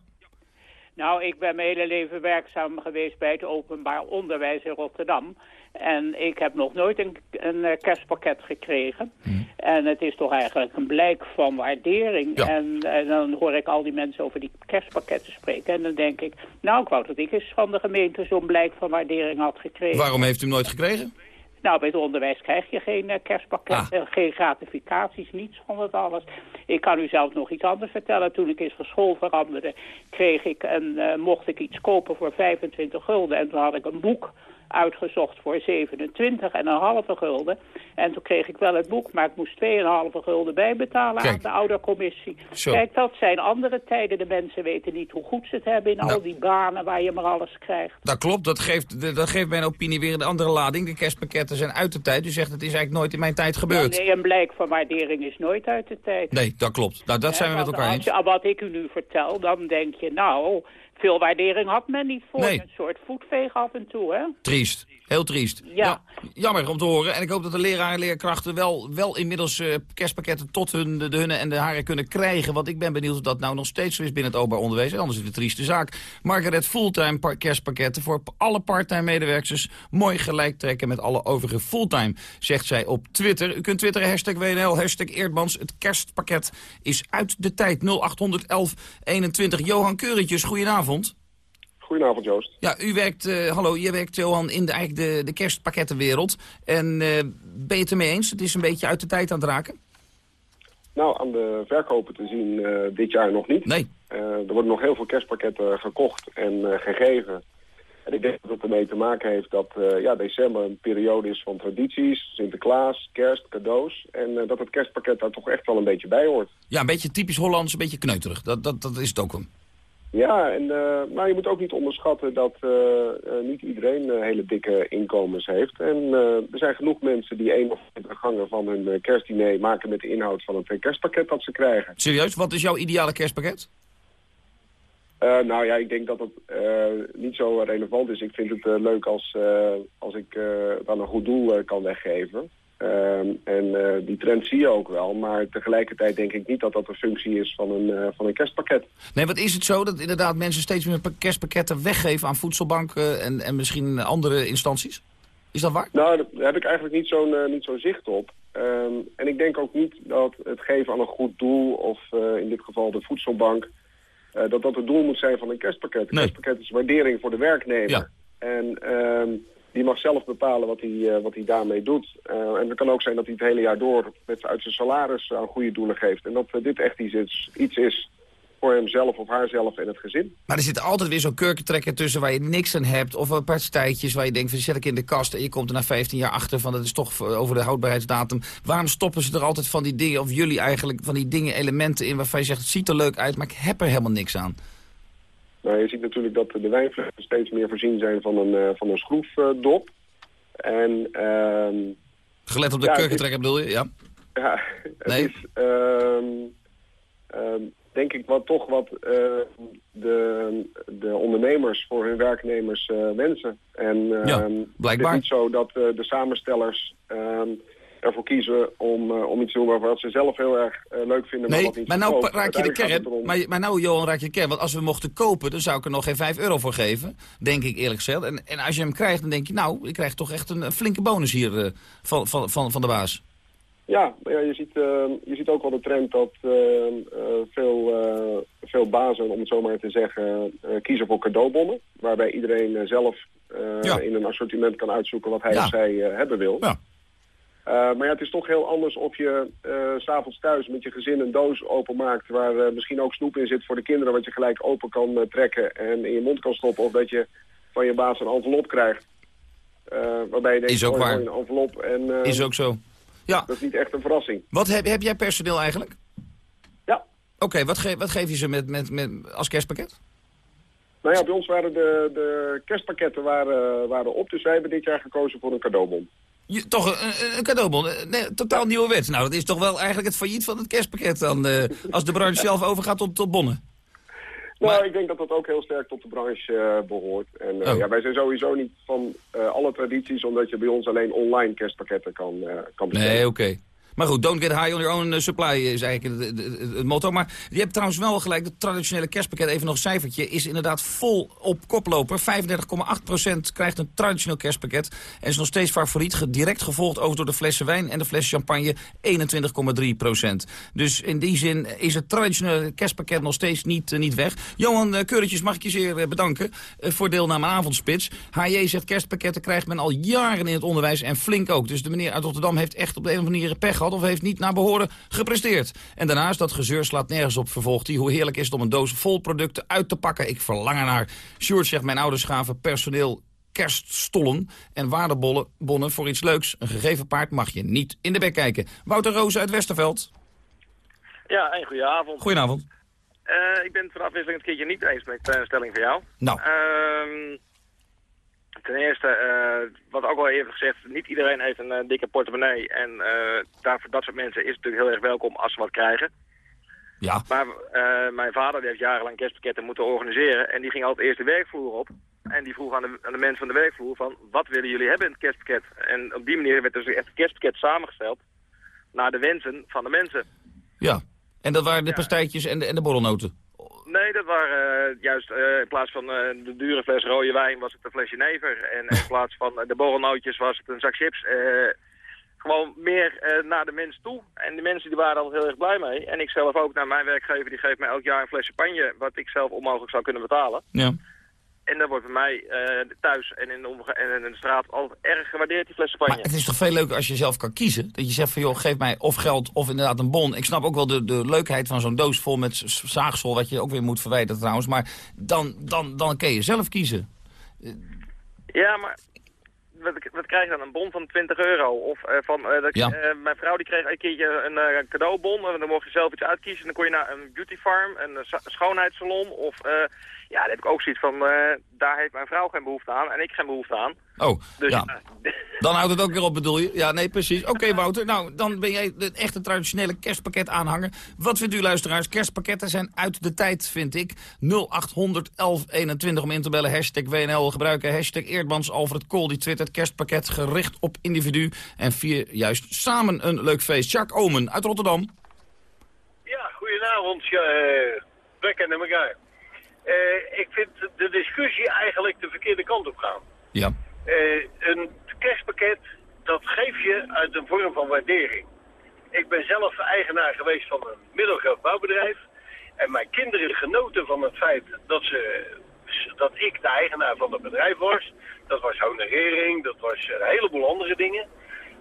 Nou, ik ben mijn hele leven werkzaam geweest bij het openbaar onderwijs in Rotterdam. En ik heb nog nooit een, een eh, kerstpakket gekregen. En het is toch eigenlijk een blijk van waardering. En, en dan hoor ik al die mensen over die kerstpakketten spreken. En dan denk ik, nou, ik wou dat ik eens van de gemeente zo'n blijk van waardering had gekregen. Waarom heeft u hem nooit gekregen? Nou, bij het onderwijs krijg je geen eh, kerstpakket, Ah. eh, geen gratificaties, niets van het alles. Ik kan u zelf nog iets anders vertellen. Toen ik eens van school veranderde, kreeg ik een, eh, mocht ik iets kopen voor 25 gulden. En toen had ik een boek uitgezocht voor 27 en een halve gulden. En toen kreeg ik wel het boek, maar ik moest 2,5 gulden bijbetalen aan de oudercommissie. Zo. Kijk, dat zijn andere tijden. De mensen weten niet hoe goed ze het hebben in Nou. al die banen waar je maar alles krijgt. Dat klopt, dat geeft, dat geeft mijn opinie weer een andere lading. De kerstpakketten zijn uit de tijd. U zegt het is eigenlijk nooit in mijn tijd gebeurd. Nee, een blijk van waardering is nooit uit de tijd. Nee, dat klopt. Nou, dat zijn we met elkaar als eens. je- Wat ik u nu vertel, dan denk je, nou, veel waardering had men niet voor. Nee. Een soort voetveeg af en toe, hè? Triest. Heel triest. Ja. jammer om te horen. En ik hoop dat de leraren en leerkrachten wel, wel inmiddels eh, kerstpakketten tot hun, de, de hunne en de haren kunnen krijgen. Want ik ben benieuwd of dat nou nog steeds zo is binnen het openbaar onderwijs. En anders is het een trieste zaak. Margaret fulltime kerstpakketten voor alle parttime medewerkers. Mooi gelijk trekken met alle overige fulltime, zegt zij op Twitter. U kunt twitteren, hashtag WNL, hashtag Eerdmans. Het kerstpakket is uit de tijd. 0811 21. Johan Keurentjes, goedenavond. Goedenavond, Joost. Ja, u werkt, eh, hallo, je werkt Johan in de, eigenlijk de, de kerstpakkettenwereld. En eh, ben je het ermee eens? Het is een beetje uit de tijd aan het raken? Nou, aan de verkopen te zien eh, dit jaar nog niet. Nee. Er worden nog heel veel kerstpakketten gekocht en gegeven. En ik denk dat het ermee te maken heeft dat ja, december een periode is van tradities, Sinterklaas, kerst, cadeaus. En dat het kerstpakket daar toch echt wel een beetje bij hoort. Ja, een beetje typisch Hollands, een beetje kneuterig. Dat, dat, dat is het ook wel. Ja, en, eh, maar je moet ook niet onderschatten dat eh, eh, niet iedereen hele dikke inkomens heeft. En er zijn genoeg mensen die één of twee gangen van hun kerstdiner maken met de inhoud van het kerstpakket dat ze krijgen. Serieus, wat is jouw ideale kerstpakket? Nou ja, ik denk dat het niet zo relevant is. Ik vind het leuk als, als ik dan een goed doel kan weggeven. Ehm, en die trend zie je ook wel. Maar tegelijkertijd denk ik niet dat dat een functie is van een, van een kerstpakket. Nee, wat is het zo dat inderdaad mensen steeds meer kerstpakketten weggeven aan voedselbanken en, en misschien andere instanties? Is dat waar? Nou, daar heb ik eigenlijk niet zo'n niet zo'n zicht op. Um, en ik denk ook niet dat het geven aan een goed doel, of in dit geval de voedselbank dat dat het doel moet zijn van een kerstpakket. Een kerstpakket is waardering voor de werknemer. Ja. En uh, die mag zelf bepalen wat hij, uh, wat hij daarmee doet. Eh, en het kan ook zijn dat hij het hele jaar door met, uit zijn salaris aan goede doelen geeft. En dat dit echt iets is, iets is voor hemzelf of haarzelf en het gezin. Maar er zit altijd weer zo'n kurkentrekker tussen waar je niks aan hebt. Of een paar tijdjes waar je denkt, van, zet ik in de kast... en je komt er na 15 jaar achter van dat is toch over de houdbaarheidsdatum. Waarom stoppen ze er altijd van die dingen, of jullie eigenlijk... van die dingen, elementen in waarvan je zegt, het ziet er leuk uit... maar ik heb er helemaal niks aan? Nou, je ziet natuurlijk dat de wijnflessen steeds meer voorzien zijn van een, uh, van een schroefdop. en... Uh, Gelet op de ja, kurkentrekker bedoel je, ja? Ja, het nee. is... Uh, denk ik wat, toch wat uh, de, de ondernemers voor hun werknemers uh, wensen. En uh, ja, blijkbaar. het is niet zo dat de samenstellers ehm, ervoor kiezen om, om iets te doen wat ze zelf heel erg leuk vinden. Nee, maar, wat niet maar nou raak je de kern. Maar, maar nou, Johan, raak je de kern. Want als we mochten kopen, dan zou ik er nog geen 5 euro voor geven. Denk ik eerlijk gezegd. En, en als je hem krijgt, dan denk je, nou, ik krijg toch echt een, flinke bonus hier van, van, van, van de baas. Ja, ja je, ziet, uh, je ziet ook wel de trend dat uh, veel, veel bazen, om het zo maar te zeggen, kiezen voor cadeaubonnen. Waarbij iedereen zelf ja. in een assortiment kan uitzoeken wat hij Ja. of zij hebben wil. Ja. Maar ja, het is toch heel anders of je s s'avonds thuis met je gezin een doos openmaakt... waar misschien ook snoep in zit voor de kinderen... wat je gelijk open kan trekken en in je mond kan stoppen... of dat je van je baas een envelop krijgt. waarbij je denkt, Is ook oh, waar. een envelop en... Is ook zo. Ja. Dat is niet echt een verrassing. Wat heb, heb jij personeel eigenlijk? Ja. Oké, wat, ge, wat geef je ze met, met, met, als kerstpakket? Nou ja, bij ons waren de, de kerstpakketten waren, waren op, dus wij hebben dit jaar gekozen voor een cadeaubon. Je, toch een, een- een cadeaubon, eh, nee, totaal nieuwe wet. Nou, dat is toch wel eigenlijk het failliet van het kerstpakket dan, eh, als de branche zelf overgaat tot, tot bonnen. Nou, ik denk dat dat ook heel sterk tot de branche eh, behoort. En eh, Oh. ja, wij zijn sowieso niet van eh, alle tradities, omdat je bij ons alleen online kerstpakketten kan, eh kan bestellen. Nee, oké. Maar goed, don't get high on your own eh, supply is eigenlijk het, motto. Maar je hebt trouwens wel gelijk, het traditionele kerstpakket, even nog een cijfertje, is inderdaad vol op koploper. 35,8% krijgt een traditioneel kerstpakket. En is nog steeds favoriet, direct gevolgd over door de flessen wijn en de flessen champagne, 21,3%. Dus in die zin is het traditionele kerstpakket nog steeds niet, eh, niet weg. Johan uh, mag ik je zeer bedanken voor deelname aan Avondspits. HJ zegt kerstpakketten krijgt men al jaren in het onderwijs en flink ook. Dus de meneer uit Rotterdam heeft echt op de een of andere manier pech. Of heeft niet naar behoren gepresteerd. En daarnaast, dat gezeur slaat nergens op, vervolgt hij. Hoe heerlijk is het om een doos vol producten uit te pakken. Ik verlang ernaar. Sjoerd zegt, mijn ouders gaven personeel kerststollen en waardebonnen voor iets leuks. Een gegeven paard mag je niet in de bek kijken. Wouter Roos uit Westerveld. Ja, een goede avond. Goedenavond. Eh, ik ben het voor de afwisseling het keertje niet eens met de stelling van jou. Nou. Ehm, ten eerste, eh, wat ook al eerder gezegd, niet iedereen heeft een eh, dikke portemonnee. En eh daar, voor dat soort mensen is het natuurlijk heel erg welkom als ze wat krijgen. Ja. Maar mijn vader die heeft jarenlang kerstpakketten moeten organiseren. En die ging altijd eerst de werkvloer op. En die vroeg aan de, aan de mensen van de werkvloer van, wat willen jullie hebben in het kerstpakket? En op die manier werd dus echt het kerstpakket samengesteld naar de wensen van de mensen. Ja. En dat waren de pastijtjes en de, en de borrelnoten. Nee, dat waren eh, juist eh, in plaats van eh, de dure fles rode wijn was het een flesje never. En in plaats van de borrelnootjes was het een zak chips. Gewoon meer naar de mensen toe. En de mensen die waren altijd heel erg blij mee. En ik zelf ook naar mijn werkgever, die geeft mij elk jaar een fles champagne... wat ik zelf onmogelijk zou kunnen betalen. Ja. En dat wordt bij mij eh, thuis en in, de en in de straat altijd erg gewaardeerd, die fles champagne. Maar het is toch veel leuker als je zelf kan kiezen. Dat je zegt van joh, geef mij of geld of inderdaad een bon. Ik snap ook wel de, de leukheid van zo'n doos vol met zaagsel... wat je ook weer moet verwijderen trouwens. Maar dan, dan, dan kun je zelf kiezen. Ja, maar wat, wat krijg je dan? Een bon van 20 euro? Of eh, van, eh, dat, Ja. eh, mijn vrouw die kreeg een keertje een eh, cadeaubon. En dan mocht je zelf iets uitkiezen. En dan kon je naar een beauty farm, een eh, sa- schoonheidssalon. Of eh, Ja, daar heb ik ook zoiets van, eh, daar heeft mijn vrouw geen behoefte aan en ik geen behoefte aan. Oh, Dus ja. Dan houdt het ook weer op, bedoel je? Ja, nee, precies. Oké, Wouter. Nou, dan ben jij de echte traditionele kerstpakket aanhanger. Wat vindt u, luisteraars? Kerstpakketten zijn uit de tijd, vind ik. 0800 1121 om in te bellen. Hashtag WNL gebruiken. Hashtag Eerdmans Alfred Kool. Die twittert kerstpakket gericht op individu. En vier juist samen een leuk feest. Jacques Omen uit Rotterdam. Ja, goedenavond. Ja, eh, we kennen elkaar. Eh, ik vind de discussie eigenlijk de verkeerde kant op gaan. Ja. Eh, een kerstpakket, dat geef je uit een vorm van waardering. Ik ben zelf eigenaar geweest van een middelgroot bouwbedrijf. En mijn kinderen genoten van het feit dat, ze, dat ik de eigenaar van het bedrijf was. Dat was honorering, dat was een heleboel andere dingen.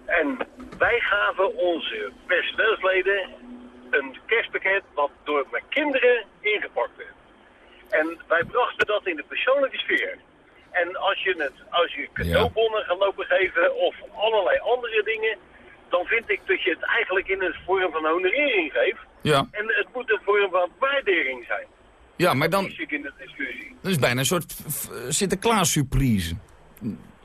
En wij gaven onze personeelsleden een kerstpakket wat door mijn kinderen ingepakt werd. En wij brachten dat in de persoonlijke sfeer. En als je, het, als je cadeaubonnen gaat lopen geven of allerlei andere dingen... dan vind ik dat je het eigenlijk in een vorm van honorering geeft. Ja. En het moet een vorm van waardering zijn. Ja, maar dan... Dat is in de discussie. Dat is bijna een soort Sinterklaas-surprise.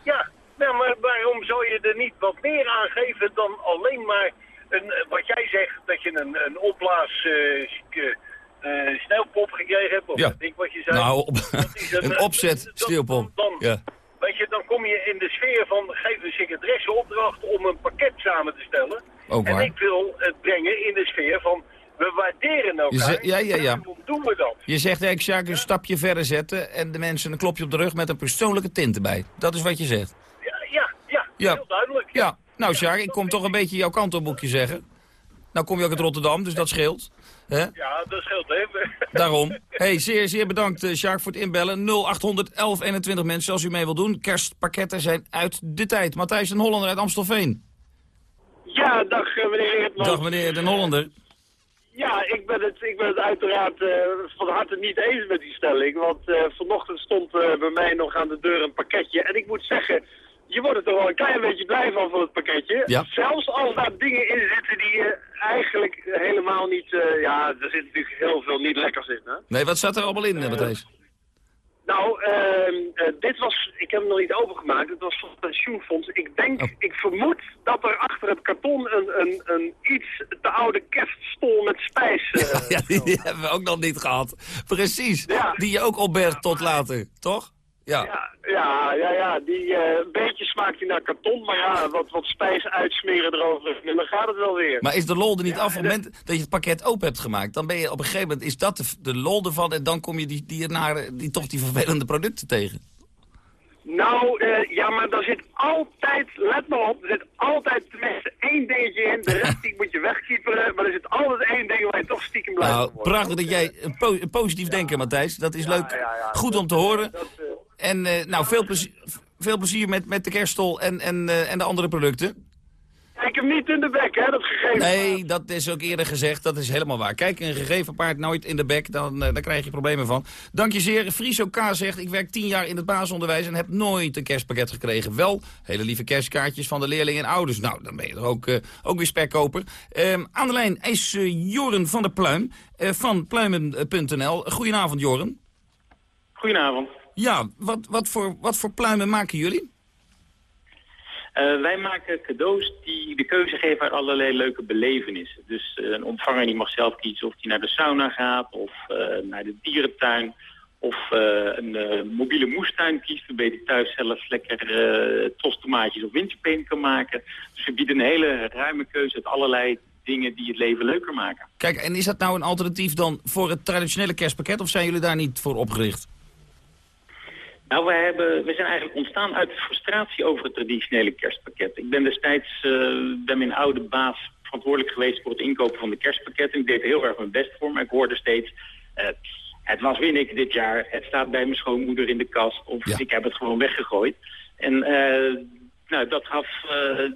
Ja, nou, maar waarom zou je er niet wat meer aan geven dan alleen maar... Een, wat jij zegt, dat je een, een opblaas... eh, k- eh, sneeuwpop gekregen hebt, of Ja. ding wat je zei. Nou, op, een, een eh, opzet stilpomp. dan- Ja. Weet je, dan kom je in de sfeer van geef een secretaresse opdracht om een pakket samen te stellen. Ook en waar. ik wil het brengen in de sfeer van we waarderen elkaar. Je zegt- ja, ja, ja. Daarom doen we dat. Je zegt, ik Sjaak, een stapje verder zetten... en de mensen een klopje op de rug met een persoonlijke tint erbij. Dat is wat je zegt. Ja, ja, ja, Ja. heel duidelijk. Ja, nou Sjaak, ik kom toch een beetje jouw kant op, moet ik je zeggen. Nou kom je ook uit Rotterdam, dus dat scheelt. Ja, dat scheelt even. Daarom. Hey, zeer, zeer bedankt, eh, Sjaak, voor het inbellen. 0800 1121 mensen, als u mee wilt doen. Kerstpakketten zijn uit de tijd. Matthijs den Hollander uit Amstelveen. Ja, dag eh, meneer Eertman. Dag meneer den Hollander. Ja, ik ben het, ik ben het uiteraard eh, van harte niet eens met die stelling. Want vanochtend stond bij mij nog aan de deur een pakketje. En ik moet zeggen, je wordt er toch wel een klein beetje blij van van het pakketje. Ja. Zelfs als daar dingen in zitten die je eigenlijk helemaal niet... eh, ja, er zit natuurlijk heel veel niet lekkers in, hè. Nee, wat staat er allemaal in, eh, Matthijs? Nou, ehm, eh, dit was, ik heb hem nog niet opengemaakt, het was van het pensioenfonds. Ik denk, ik vermoed dat er achter het karton een, een, een iets te oude kerststol met spijs... eh, Ja, die hebben we ook nog niet gehad. Precies. Die je ook opbergt tot later, toch? Ja. Ja, ja, ja, die eh, een beetje smaakt hij naar karton, maar ja, wat, wat spijs uitsmeren erover en dan gaat het wel weer. Maar is de lol er niet af op het moment dat je het pakket open hebt gemaakt? Dan ben je op een gegeven moment, is dat de, de lol ervan en dan kom je die, die, nare, die, toch die vervelende producten tegen. Nou, eh, ja, maar daar zit altijd, let maar op, er zit altijd tenminste één dingetje in. De rest die moet je wegkieperen, maar er zit altijd één ding waar je toch stiekem blij van Nou, prachtig dat jij een, po- een positief denken, Matthijs. Dat is leuk. Goed om te horen. En eh, nou, veel plezier, veel plezier met, met de kerststol en, en, eh, en de andere producten. Kijk hem niet in de bek, hè, dat gegeven Nee, dat is ook eerder gezegd. Dat is helemaal waar. Kijk, een gegeven paard nooit in de bek, dan, eh, dan krijg je problemen van. Dank je zeer. Friso K. zegt, ik werk tien jaar in het basisonderwijs en heb nooit een kerstpakket gekregen. Wel hele lieve kerstkaartjes van de leerlingen en ouders. Nou, dan ben je er ook, eh, ook weer spekkoper. Ehm aan de lijn is eh, Joren van der Pluim eh, van pluimen.nl. Goedenavond, Joren. Goedenavond. Ja, wat, wat, voor, wat voor pluimen maken jullie? Eh, wij maken cadeaus die de keuze geven uit allerlei leuke belevenissen. Dus eh, een ontvanger die mag zelf kiezen of hij naar de sauna gaat of eh, naar de dierentuin. Of een mobiele moestuin kiest waarbij hij thuis zelf lekker tostomaatjes of winterpeen kan maken. Dus we bieden een hele ruime keuze uit allerlei dingen die het leven leuker maken. Kijk, en is dat nou een alternatief dan voor het traditionele kerstpakket of zijn jullie daar niet voor opgericht? Nou, we, hebben, we zijn eigenlijk ontstaan uit frustratie over het traditionele kerstpakket. Ik ben destijds uh, bij mijn oude baas verantwoordelijk geweest voor het inkopen van de kerstpakketten. Ik deed er heel erg mijn best voor, maar ik hoorde steeds... Uh, het was weer niks dit jaar, het staat bij mijn schoonmoeder in de kast... of ja. ik heb het gewoon weggegooid. En uh, nou, dat gaf,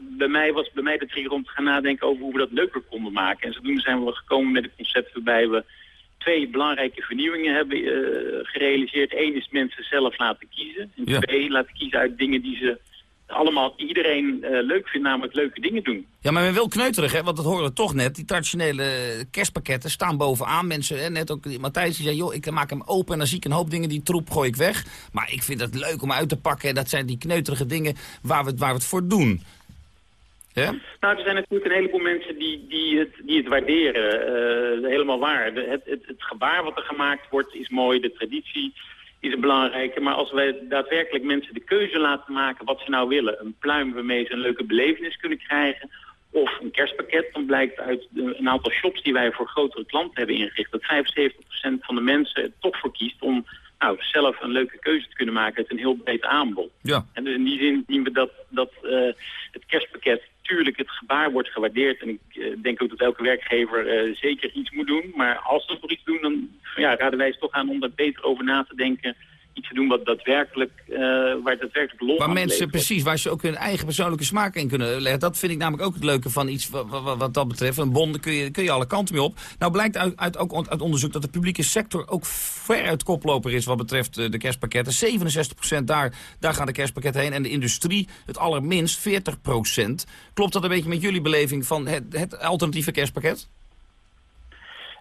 bij mij, was bij mij de trigger om te gaan nadenken over hoe we dat leuker konden maken. En zodoende zijn we gekomen met een concept waarbij we twee belangrijke vernieuwingen hebben uh, gerealiseerd. Eén is mensen zelf laten kiezen. En ja. twee, laten kiezen uit dingen die ze allemaal iedereen leuk vindt, namelijk leuke dingen doen. Ja, maar men wil kneuterig, hè? want dat horen we toch net. Die traditionele kerstpakketten staan bovenaan. Mensen, hè? net ook Matthijs, die zei, joh, ik maak hem open en dan zie ik een hoop dingen, die troep gooi ik weg. Maar ik vind het leuk om uit te pakken. Dat zijn die kneuterige dingen waar we, waar we het voor doen. Ja? Nou, er zijn natuurlijk een heleboel mensen die, die, het, die het waarderen. Uh, helemaal waar. het, het, het gebaar wat er gemaakt wordt is mooi. De traditie is een belangrijke. Maar als wij daadwerkelijk mensen de keuze laten maken wat ze nou willen. Een pluim waarmee ze een leuke belevenis kunnen krijgen. Of een kerstpakket. Dan blijkt uit een aantal shops die wij voor grotere klanten hebben ingericht. Dat 75% van de mensen toch voor kiest om nou, zelf een leuke keuze te kunnen maken uit een heel breed aanbod. Ja. En dus in die zin zien we dat, dat uh, het kerstpakket tuurlijk het gebaar wordt gewaardeerd. En ik uh, denk ook dat elke werkgever uh, zeker iets moet doen. Maar als ze nog iets doen, dan ja, raden wij ze toch aan om daar beter over na te denken iets te doen wat daadwerkelijk, uh, waar daadwerkelijk lol Waar mensen, precies, waar ze ook hun eigen persoonlijke smaak in kunnen leggen. Dat vind ik namelijk ook het leuke van iets wat, wat, wat dat betreft. Een bon, kun je, kun je alle kanten mee op. Nou blijkt uit, uit, ook uit onderzoek dat de publieke sector ook ver uit koploper is wat betreft uh, de kerstpakketten. 67% daar, daar gaan de kerstpakketten heen. En de industrie het allerminst 40%. Klopt dat een beetje met jullie beleving van het, het alternatieve kerstpakket?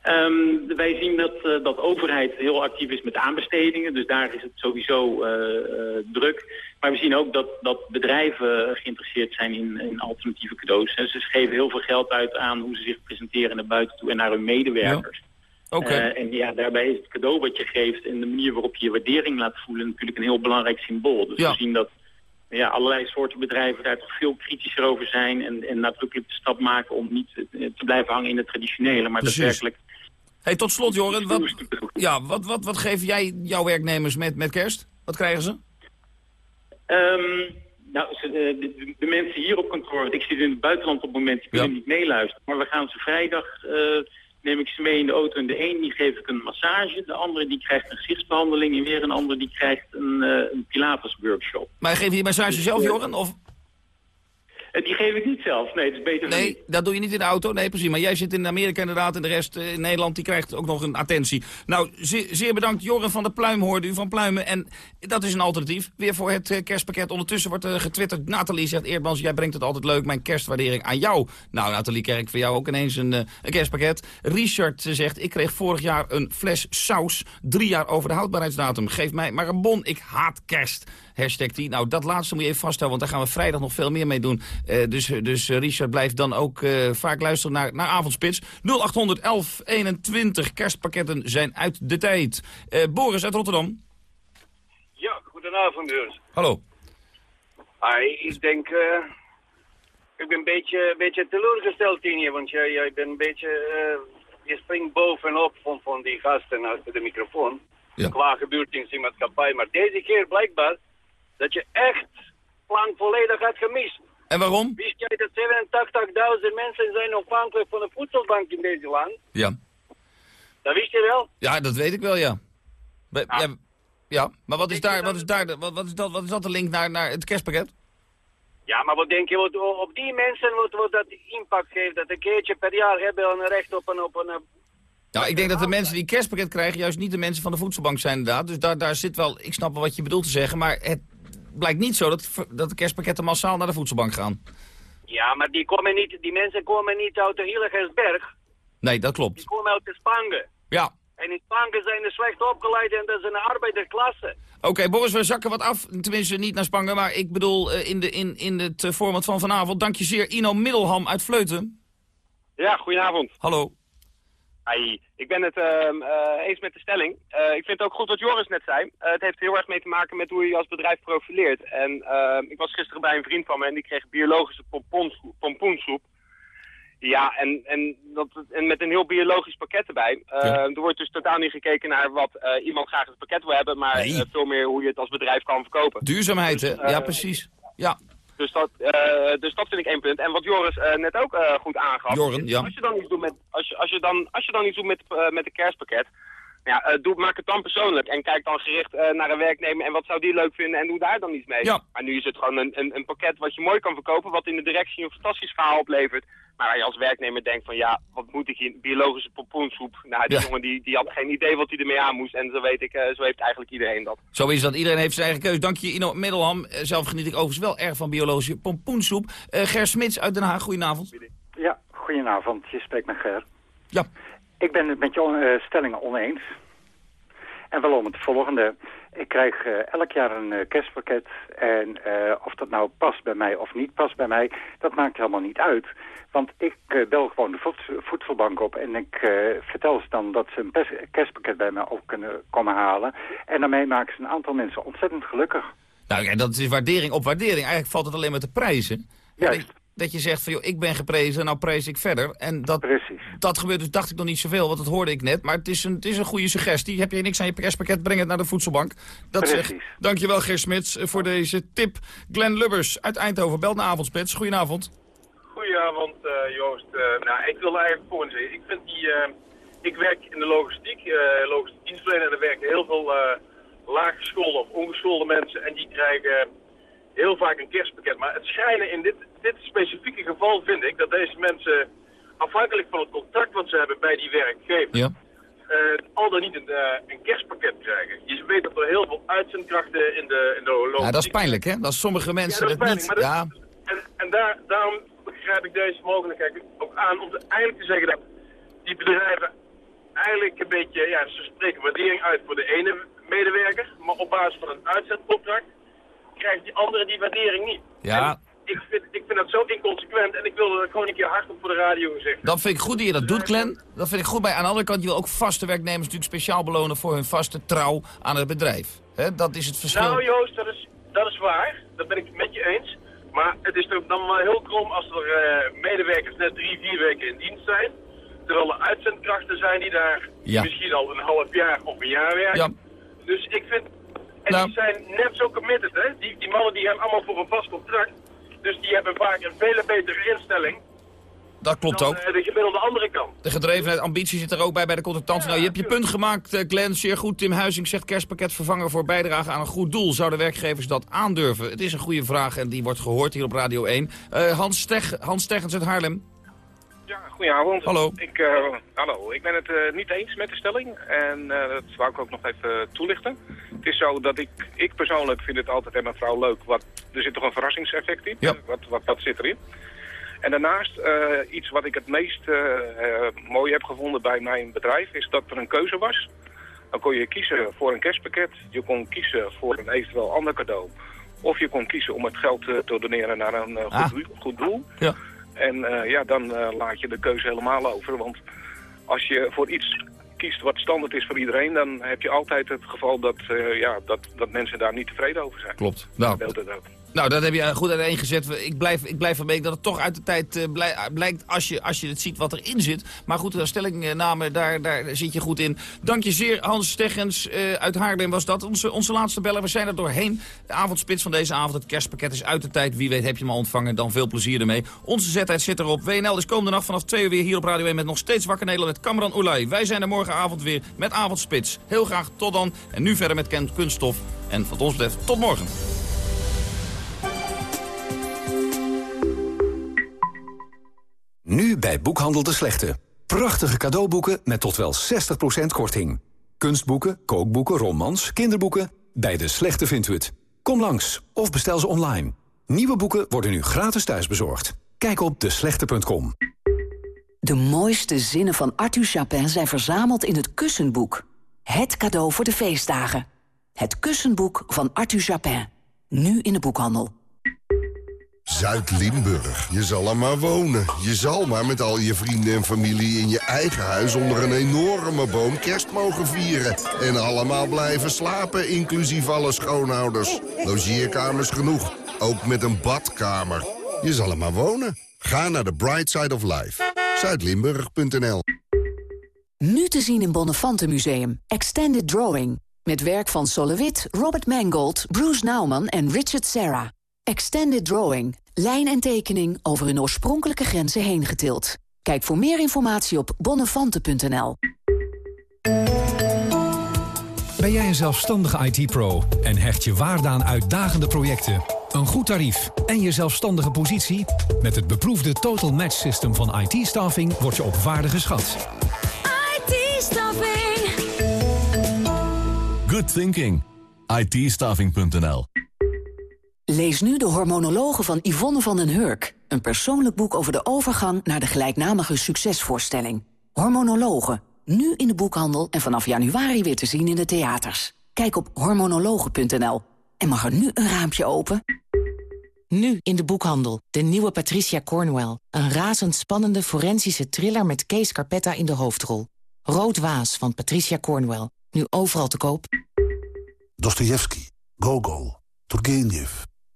Um, wij zien dat, uh, dat overheid heel actief is met aanbestedingen. Dus daar is het sowieso uh, uh, druk. Maar we zien ook dat, dat bedrijven geïnteresseerd zijn in, in alternatieve cadeaus. En ze geven heel veel geld uit aan hoe ze zich presenteren naar buiten toe en naar hun medewerkers. Ja. Okay. en ja, daarbij is het cadeau wat je geeft en de manier waarop je je waardering laat voelen natuurlijk een heel belangrijk symbool. Dus ja. we zien dat ja, allerlei soorten bedrijven daar toch veel kritischer over zijn en, en nadrukkelijk de stap maken om niet te blijven hangen in het traditionele, maar Precies. daadwerkelijk Hey, tot slot, Joren. Wat, ja, wat, wat, wat geef jij jouw werknemers met, met kerst? Wat krijgen ze? Um, nou, de, de, mensen hier op kantoor, want ik zit in het buitenland op het moment, die kunnen ja. niet meeluisteren. Maar we gaan ze vrijdag, uh, neem ik ze mee in de auto. En de een die geef ik een massage, de andere die krijgt een gezichtsbehandeling. En weer een ander die krijgt een, uh, een Pilates workshop. Maar geef je die massage zelf, Joren? Of... Die geef ik niet zelf. Nee, dat is beter Nee, niet. dat doe je niet in de auto. Nee, precies. Maar jij zit in Amerika inderdaad en de rest in Nederland die krijgt ook nog een attentie. Nou, zeer, zeer bedankt. Joren van der Pluim hoorde u van Pluimen. En dat is een alternatief. Weer voor het kerstpakket. Ondertussen wordt er getwitterd. Nathalie zegt, Eerdmans, jij brengt het altijd leuk. Mijn kerstwaardering aan jou. Nou, Nathalie, krijg ik voor jou ook ineens een, een kerstpakket. Richard zegt, ik kreeg vorig jaar een fles saus. Drie jaar over de houdbaarheidsdatum. Geef mij maar een bon. Ik haat kerst. Hashtag die. Nou, dat laatste moet je even vaststellen, want daar gaan we vrijdag nog veel meer mee doen. Uh, dus, dus uh, Richard blijft dan ook uh, vaak luisteren naar, naar Avondspits. 0800 1121 kerstpakketten zijn uit de tijd. Boris uit Rotterdam. Ja, goedenavond dus. Hallo. Hi, ik denk... ik ben een beetje, beetje teleurgesteld in je, want jij, jij bent een beetje... je springt bovenop van, van die gasten achter de microfoon. Ja. Qua gebeurtenismaatschappij. Maar deze keer blijkbaar dat je echt plan volledig had gemist. En waarom? Wist jij dat 87.000 mensen zijn afhankelijk van een voedselbank in deze land? Ja. Dat wist je wel? Ja, dat weet ik wel, ja. Be ja. ja. ja. maar wat is daar, wat is daar, de, wat, wat, is dat, wat is dat de link naar, naar het kerstpakket? Ja, maar wat denk je, wat, op die mensen wat, wat dat impact geeft, dat een keertje per jaar hebben een recht op een, op een ja, ik denk dat de mensen die kerstpakket krijgen juist niet de mensen van de voedselbank zijn inderdaad. Dus daar, daar zit wel, ik snap wel wat je bedoelt te zeggen, maar het blijkt niet zo dat, dat de kerstpakketten massaal naar de voedselbank gaan. Ja, maar die, komen niet, die mensen komen niet uit de Hillegersberg. Nee, dat klopt. Die komen uit de Spangen. Ja. En in Spangen zijn ze slecht opgeleid en dat is een arbeidersklasse. Oké, okay, Boris, we zakken wat af. Tenminste, niet naar Spangen, maar ik bedoel uh, in, de, in, in het uh, format van vanavond. Dank je zeer, Ino Middelham uit Vleuten. Ja, goedenavond. Hallo. Hi, ik ben het uh, uh, eens met de stelling. Uh, ik vind het ook goed wat Joris net zei. het heeft heel erg mee te maken met hoe je je als bedrijf profileert. En ik was gisteren bij een vriend van me en die kreeg biologische pompoensoep. Ja, en, en, dat, en met een heel biologisch pakket erbij. Ja. Er wordt dus totaal niet gekeken naar wat iemand graag het pakket wil hebben, maar nee. veel meer hoe je het als bedrijf kan verkopen. Duurzaamheid, dus, hè? ja, precies. Ja. Dus dat, uh, dus dat vind ik één punt. En wat Joris uh, net ook uh, goed aangaf. Joren, ja. Als je dan iets doet met, als je, als je dan, als je dan iets doet met, met een kerstpakket, Ja, doe, maak het dan persoonlijk en kijk dan gericht uh, naar een werknemer en wat zou die leuk vinden en doe daar dan iets mee. Ja. Maar nu is het gewoon een, een, een, pakket wat je mooi kan verkopen, wat in de directie een fantastisch verhaal oplevert. Maar als je als werknemer denkt van ja, wat moet ik hier, biologische pompoensoep. Nou, die Ja. jongen die, die had geen idee wat hij ermee aan moest en zo weet ik, uh, zo heeft eigenlijk iedereen dat. Zo is dat. Iedereen heeft zijn eigen keuze. Dank je, Ino Middelham. Eh, Zelf geniet ik overigens wel erg van biologische pompoensoep. Eh Ger Smits uit Den Haag, goedenavond. Ja, goedenavond. Je spreekt met Ger. Ja. Ik ben het met jouw eh, stellingen oneens. En wel om het volgende. Ik krijg eh, elk jaar een eh, kerstpakket. En eh, of dat nou past bij mij of niet past bij mij, dat maakt helemaal niet uit. Want ik bel gewoon de voed- voedselbank op en ik vertel ze dan dat ze een kerstpakket bij mij op kunnen komen halen. En daarmee maken ze een aantal mensen ontzettend gelukkig. Nou ja, dat is waardering op waardering. Eigenlijk valt het alleen maar te prijzen. Dat, dat je zegt van, joh, ik ben geprezen, nou prijs ik verder. En dat, dat gebeurt dus, dacht ik nog niet zoveel, want dat hoorde ik net. Maar het is een, het is een goede suggestie. Heb je niks aan je kerstpakket, breng het naar de voedselbank. Dat zeg. Dankjewel, Ger Smits, eh, voor deze tip. Glenn Lubbers uit Eindhoven, belt naar avondspits. Goedenavond. Goedenavond uh, Joost. Uh, nou, ik wil eigenlijk gewoon zeggen, ik vind die, uh, ik werk in de logistiek, logistiek dienstverlener en er werken heel veel laaggeschoolde of ongeschoolde mensen en die krijgen heel vaak een kerstpakket. Maar het schijnen in dit, dit specifieke geval vind ik dat deze mensen afhankelijk van het contract wat ze hebben bij die werkgever, ja. al dan niet een, een, kerstpakket krijgen. Je weet dat er heel veel uitzendkrachten in de, in de logistiek Ja, dat is pijnlijk hè, dat sommige mensen ja, dat het niet... ja. En, en daar, daarom begrijp ik deze mogelijkheid ook aan om te, eigenlijk te zeggen dat die bedrijven eigenlijk een beetje, ja, ze spreken waardering uit voor de ene medewerker, maar op basis van een uitzendcontract krijgt die andere die waardering niet. Ja, Ik vind, ik vind dat zo inconsequent en ik wilde dat gewoon een keer hardop voor de radio zeggen. dat vind ik goed dat je dat doet, Glenn. Dat vind ik goed. Maar aan de andere kant, je wil ook vaste werknemers natuurlijk speciaal belonen voor hun vaste trouw aan het bedrijf. Hè, dat is het verschil. Nou Joost, dat is, dat is waar. Dat ben ik met je eens. Maar het is toch dan wel heel krom als er eh, medewerkers net drie, vier weken in dienst zijn. Terwijl er uitzendkrachten zijn die daar Ja. misschien al een half jaar of een jaar werken. Ja. Dus ik vind... En Nou. die zijn net zo committed, hè. Die, die mannen die hebben allemaal voor een vast contract. Dus die hebben vaak een veel betere instelling Dat klopt dan ook. eh, de gemiddelde andere kant. De gedrevenheid, ambitie zit er ook bij bij de contractanten. nou, je hebt je punt gemaakt, eh, Glenn. Zeer goed. Tim Huizing zegt kerstpakket vervangen voor bijdrage aan een goed doel. Zouden werkgevers dat aandurven? Het is een goede vraag en die wordt gehoord hier op Radio 1. Eh, Hans, Steg, Hans uit Haarlem. Goedenavond. Hallo. Ik, eh, hallo. Ik ben het eh, niet eens met de stelling en eh, dat wou ik ook nog even toelichten. Het is zo dat ik, ik persoonlijk vind het altijd en mijn vrouw leuk. Wat, er zit toch een verrassingseffect in? Ja. Wat, wat, wat zit erin? En daarnaast, iets wat ik het meest mooi heb gevonden bij mijn bedrijf, is dat er een keuze was. Dan kon je kiezen voor een kerstpakket, je kon kiezen voor een eventueel ander cadeau. Of je kon kiezen om het geld te doneren naar een goed, Ah. doel- goed doel. Ja. En eh, ja, dan eh, laat je de keuze helemaal over. Want als je voor iets kiest wat standaard is voor iedereen... dan heb je altijd het geval dat, eh, ja, dat, dat mensen daar niet tevreden over zijn. Klopt. Nou, Dat ook. Nou, dat heb je eh, goed uiteengezet. Ik blijf, ik blijf van mening dat het toch uit de tijd eh, blij- blijkt als je, als je het ziet wat erin zit. Maar goed, de stellingname, daar, daar zit je goed in. Dank je zeer, Hans Steggens eh, uit Haarlem was dat. Onze, onze laatste beller, we zijn er doorheen. De avondspits van deze avond, het kerstpakket is uit de tijd. Wie weet heb je hem al ontvangen, dan veel plezier ermee. Onze zetheid zit erop. WNL is komende nacht vanaf 2 uur weer hier op Radio 1 met nog steeds Wakker Nederland met Kamran Oelay. Wij zijn er morgenavond weer met Avondspits. Heel graag tot dan. En nu verder met Kent Kunststof. En wat ons betreft, tot morgen. Nu bij Boekhandel de Slechte. Prachtige cadeauboeken met tot wel 60% korting. Kunstboeken, kookboeken, romans, kinderboeken. Bij de Slechte vindt u het. Kom langs of bestel ze online. Nieuwe boeken worden nu gratis thuisbezorgd. Kijk op deslechte.com. De mooiste zinnen van Arthur Chapin zijn verzameld in het Kussenboek. Het cadeau voor de feestdagen. Het Kussenboek van Arthur Chapin. Nu in de boekhandel. Zuid-Limburg. Je zal er maar wonen. Je zal maar met al je vrienden en familie in je eigen huis... onder een enorme boom kerst mogen vieren. En allemaal blijven slapen, inclusief alle schoonhouders. Logeerkamers genoeg. Ook met een badkamer. Je zal er maar wonen. Ga naar de Bright Side of Life. Zuidlimburg.nl Nu te zien in Bonnefante Museum. Extended Drawing. Met werk van Solowit, Robert Mangold, Bruce Nauman en Richard Serra. Extended Drawing. Lijn en tekening over hun oorspronkelijke grenzen heen getild. Kijk voor meer informatie op bonnefante.nl. Ben jij een zelfstandige IT-pro en hecht je waarde aan uitdagende projecten, een goed tarief en je zelfstandige positie? Met het beproefde Total Match System van IT-staffing word je op waarde geschat. IT-staffing. Good thinking. it Lees nu de hormonologen van Yvonne van den Hurk. Een persoonlijk boek over de overgang naar de gelijknamige succesvoorstelling. Hormonologen. Nu in de boekhandel en vanaf januari weer te zien in de theaters. Kijk op hormonologen.nl. En mag er nu een raampje open? Nu in de boekhandel. De nieuwe Patricia Cornwell. Een razendspannende forensische thriller met Kees Carpetta in de hoofdrol. Rood Waas van Patricia Cornwell. Nu overal te koop. Dostoevsky, Gogol, Turgenev,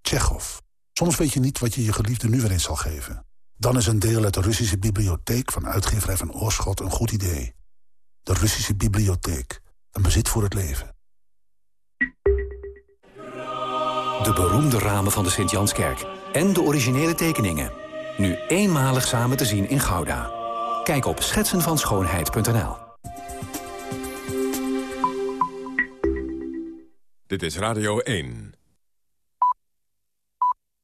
Tsjechov. Soms weet je niet wat je je geliefde nu weer eens zal geven. Dan is een deel uit de Russische bibliotheek van uitgeverij van Oorschot een goed idee. De Russische bibliotheek. Een bezit voor het leven. De beroemde ramen van de Sint-Janskerk. En de originele tekeningen. Nu eenmalig samen te zien in Gouda. Kijk op schetsenvanschoonheid.nl Dit is Radio 1.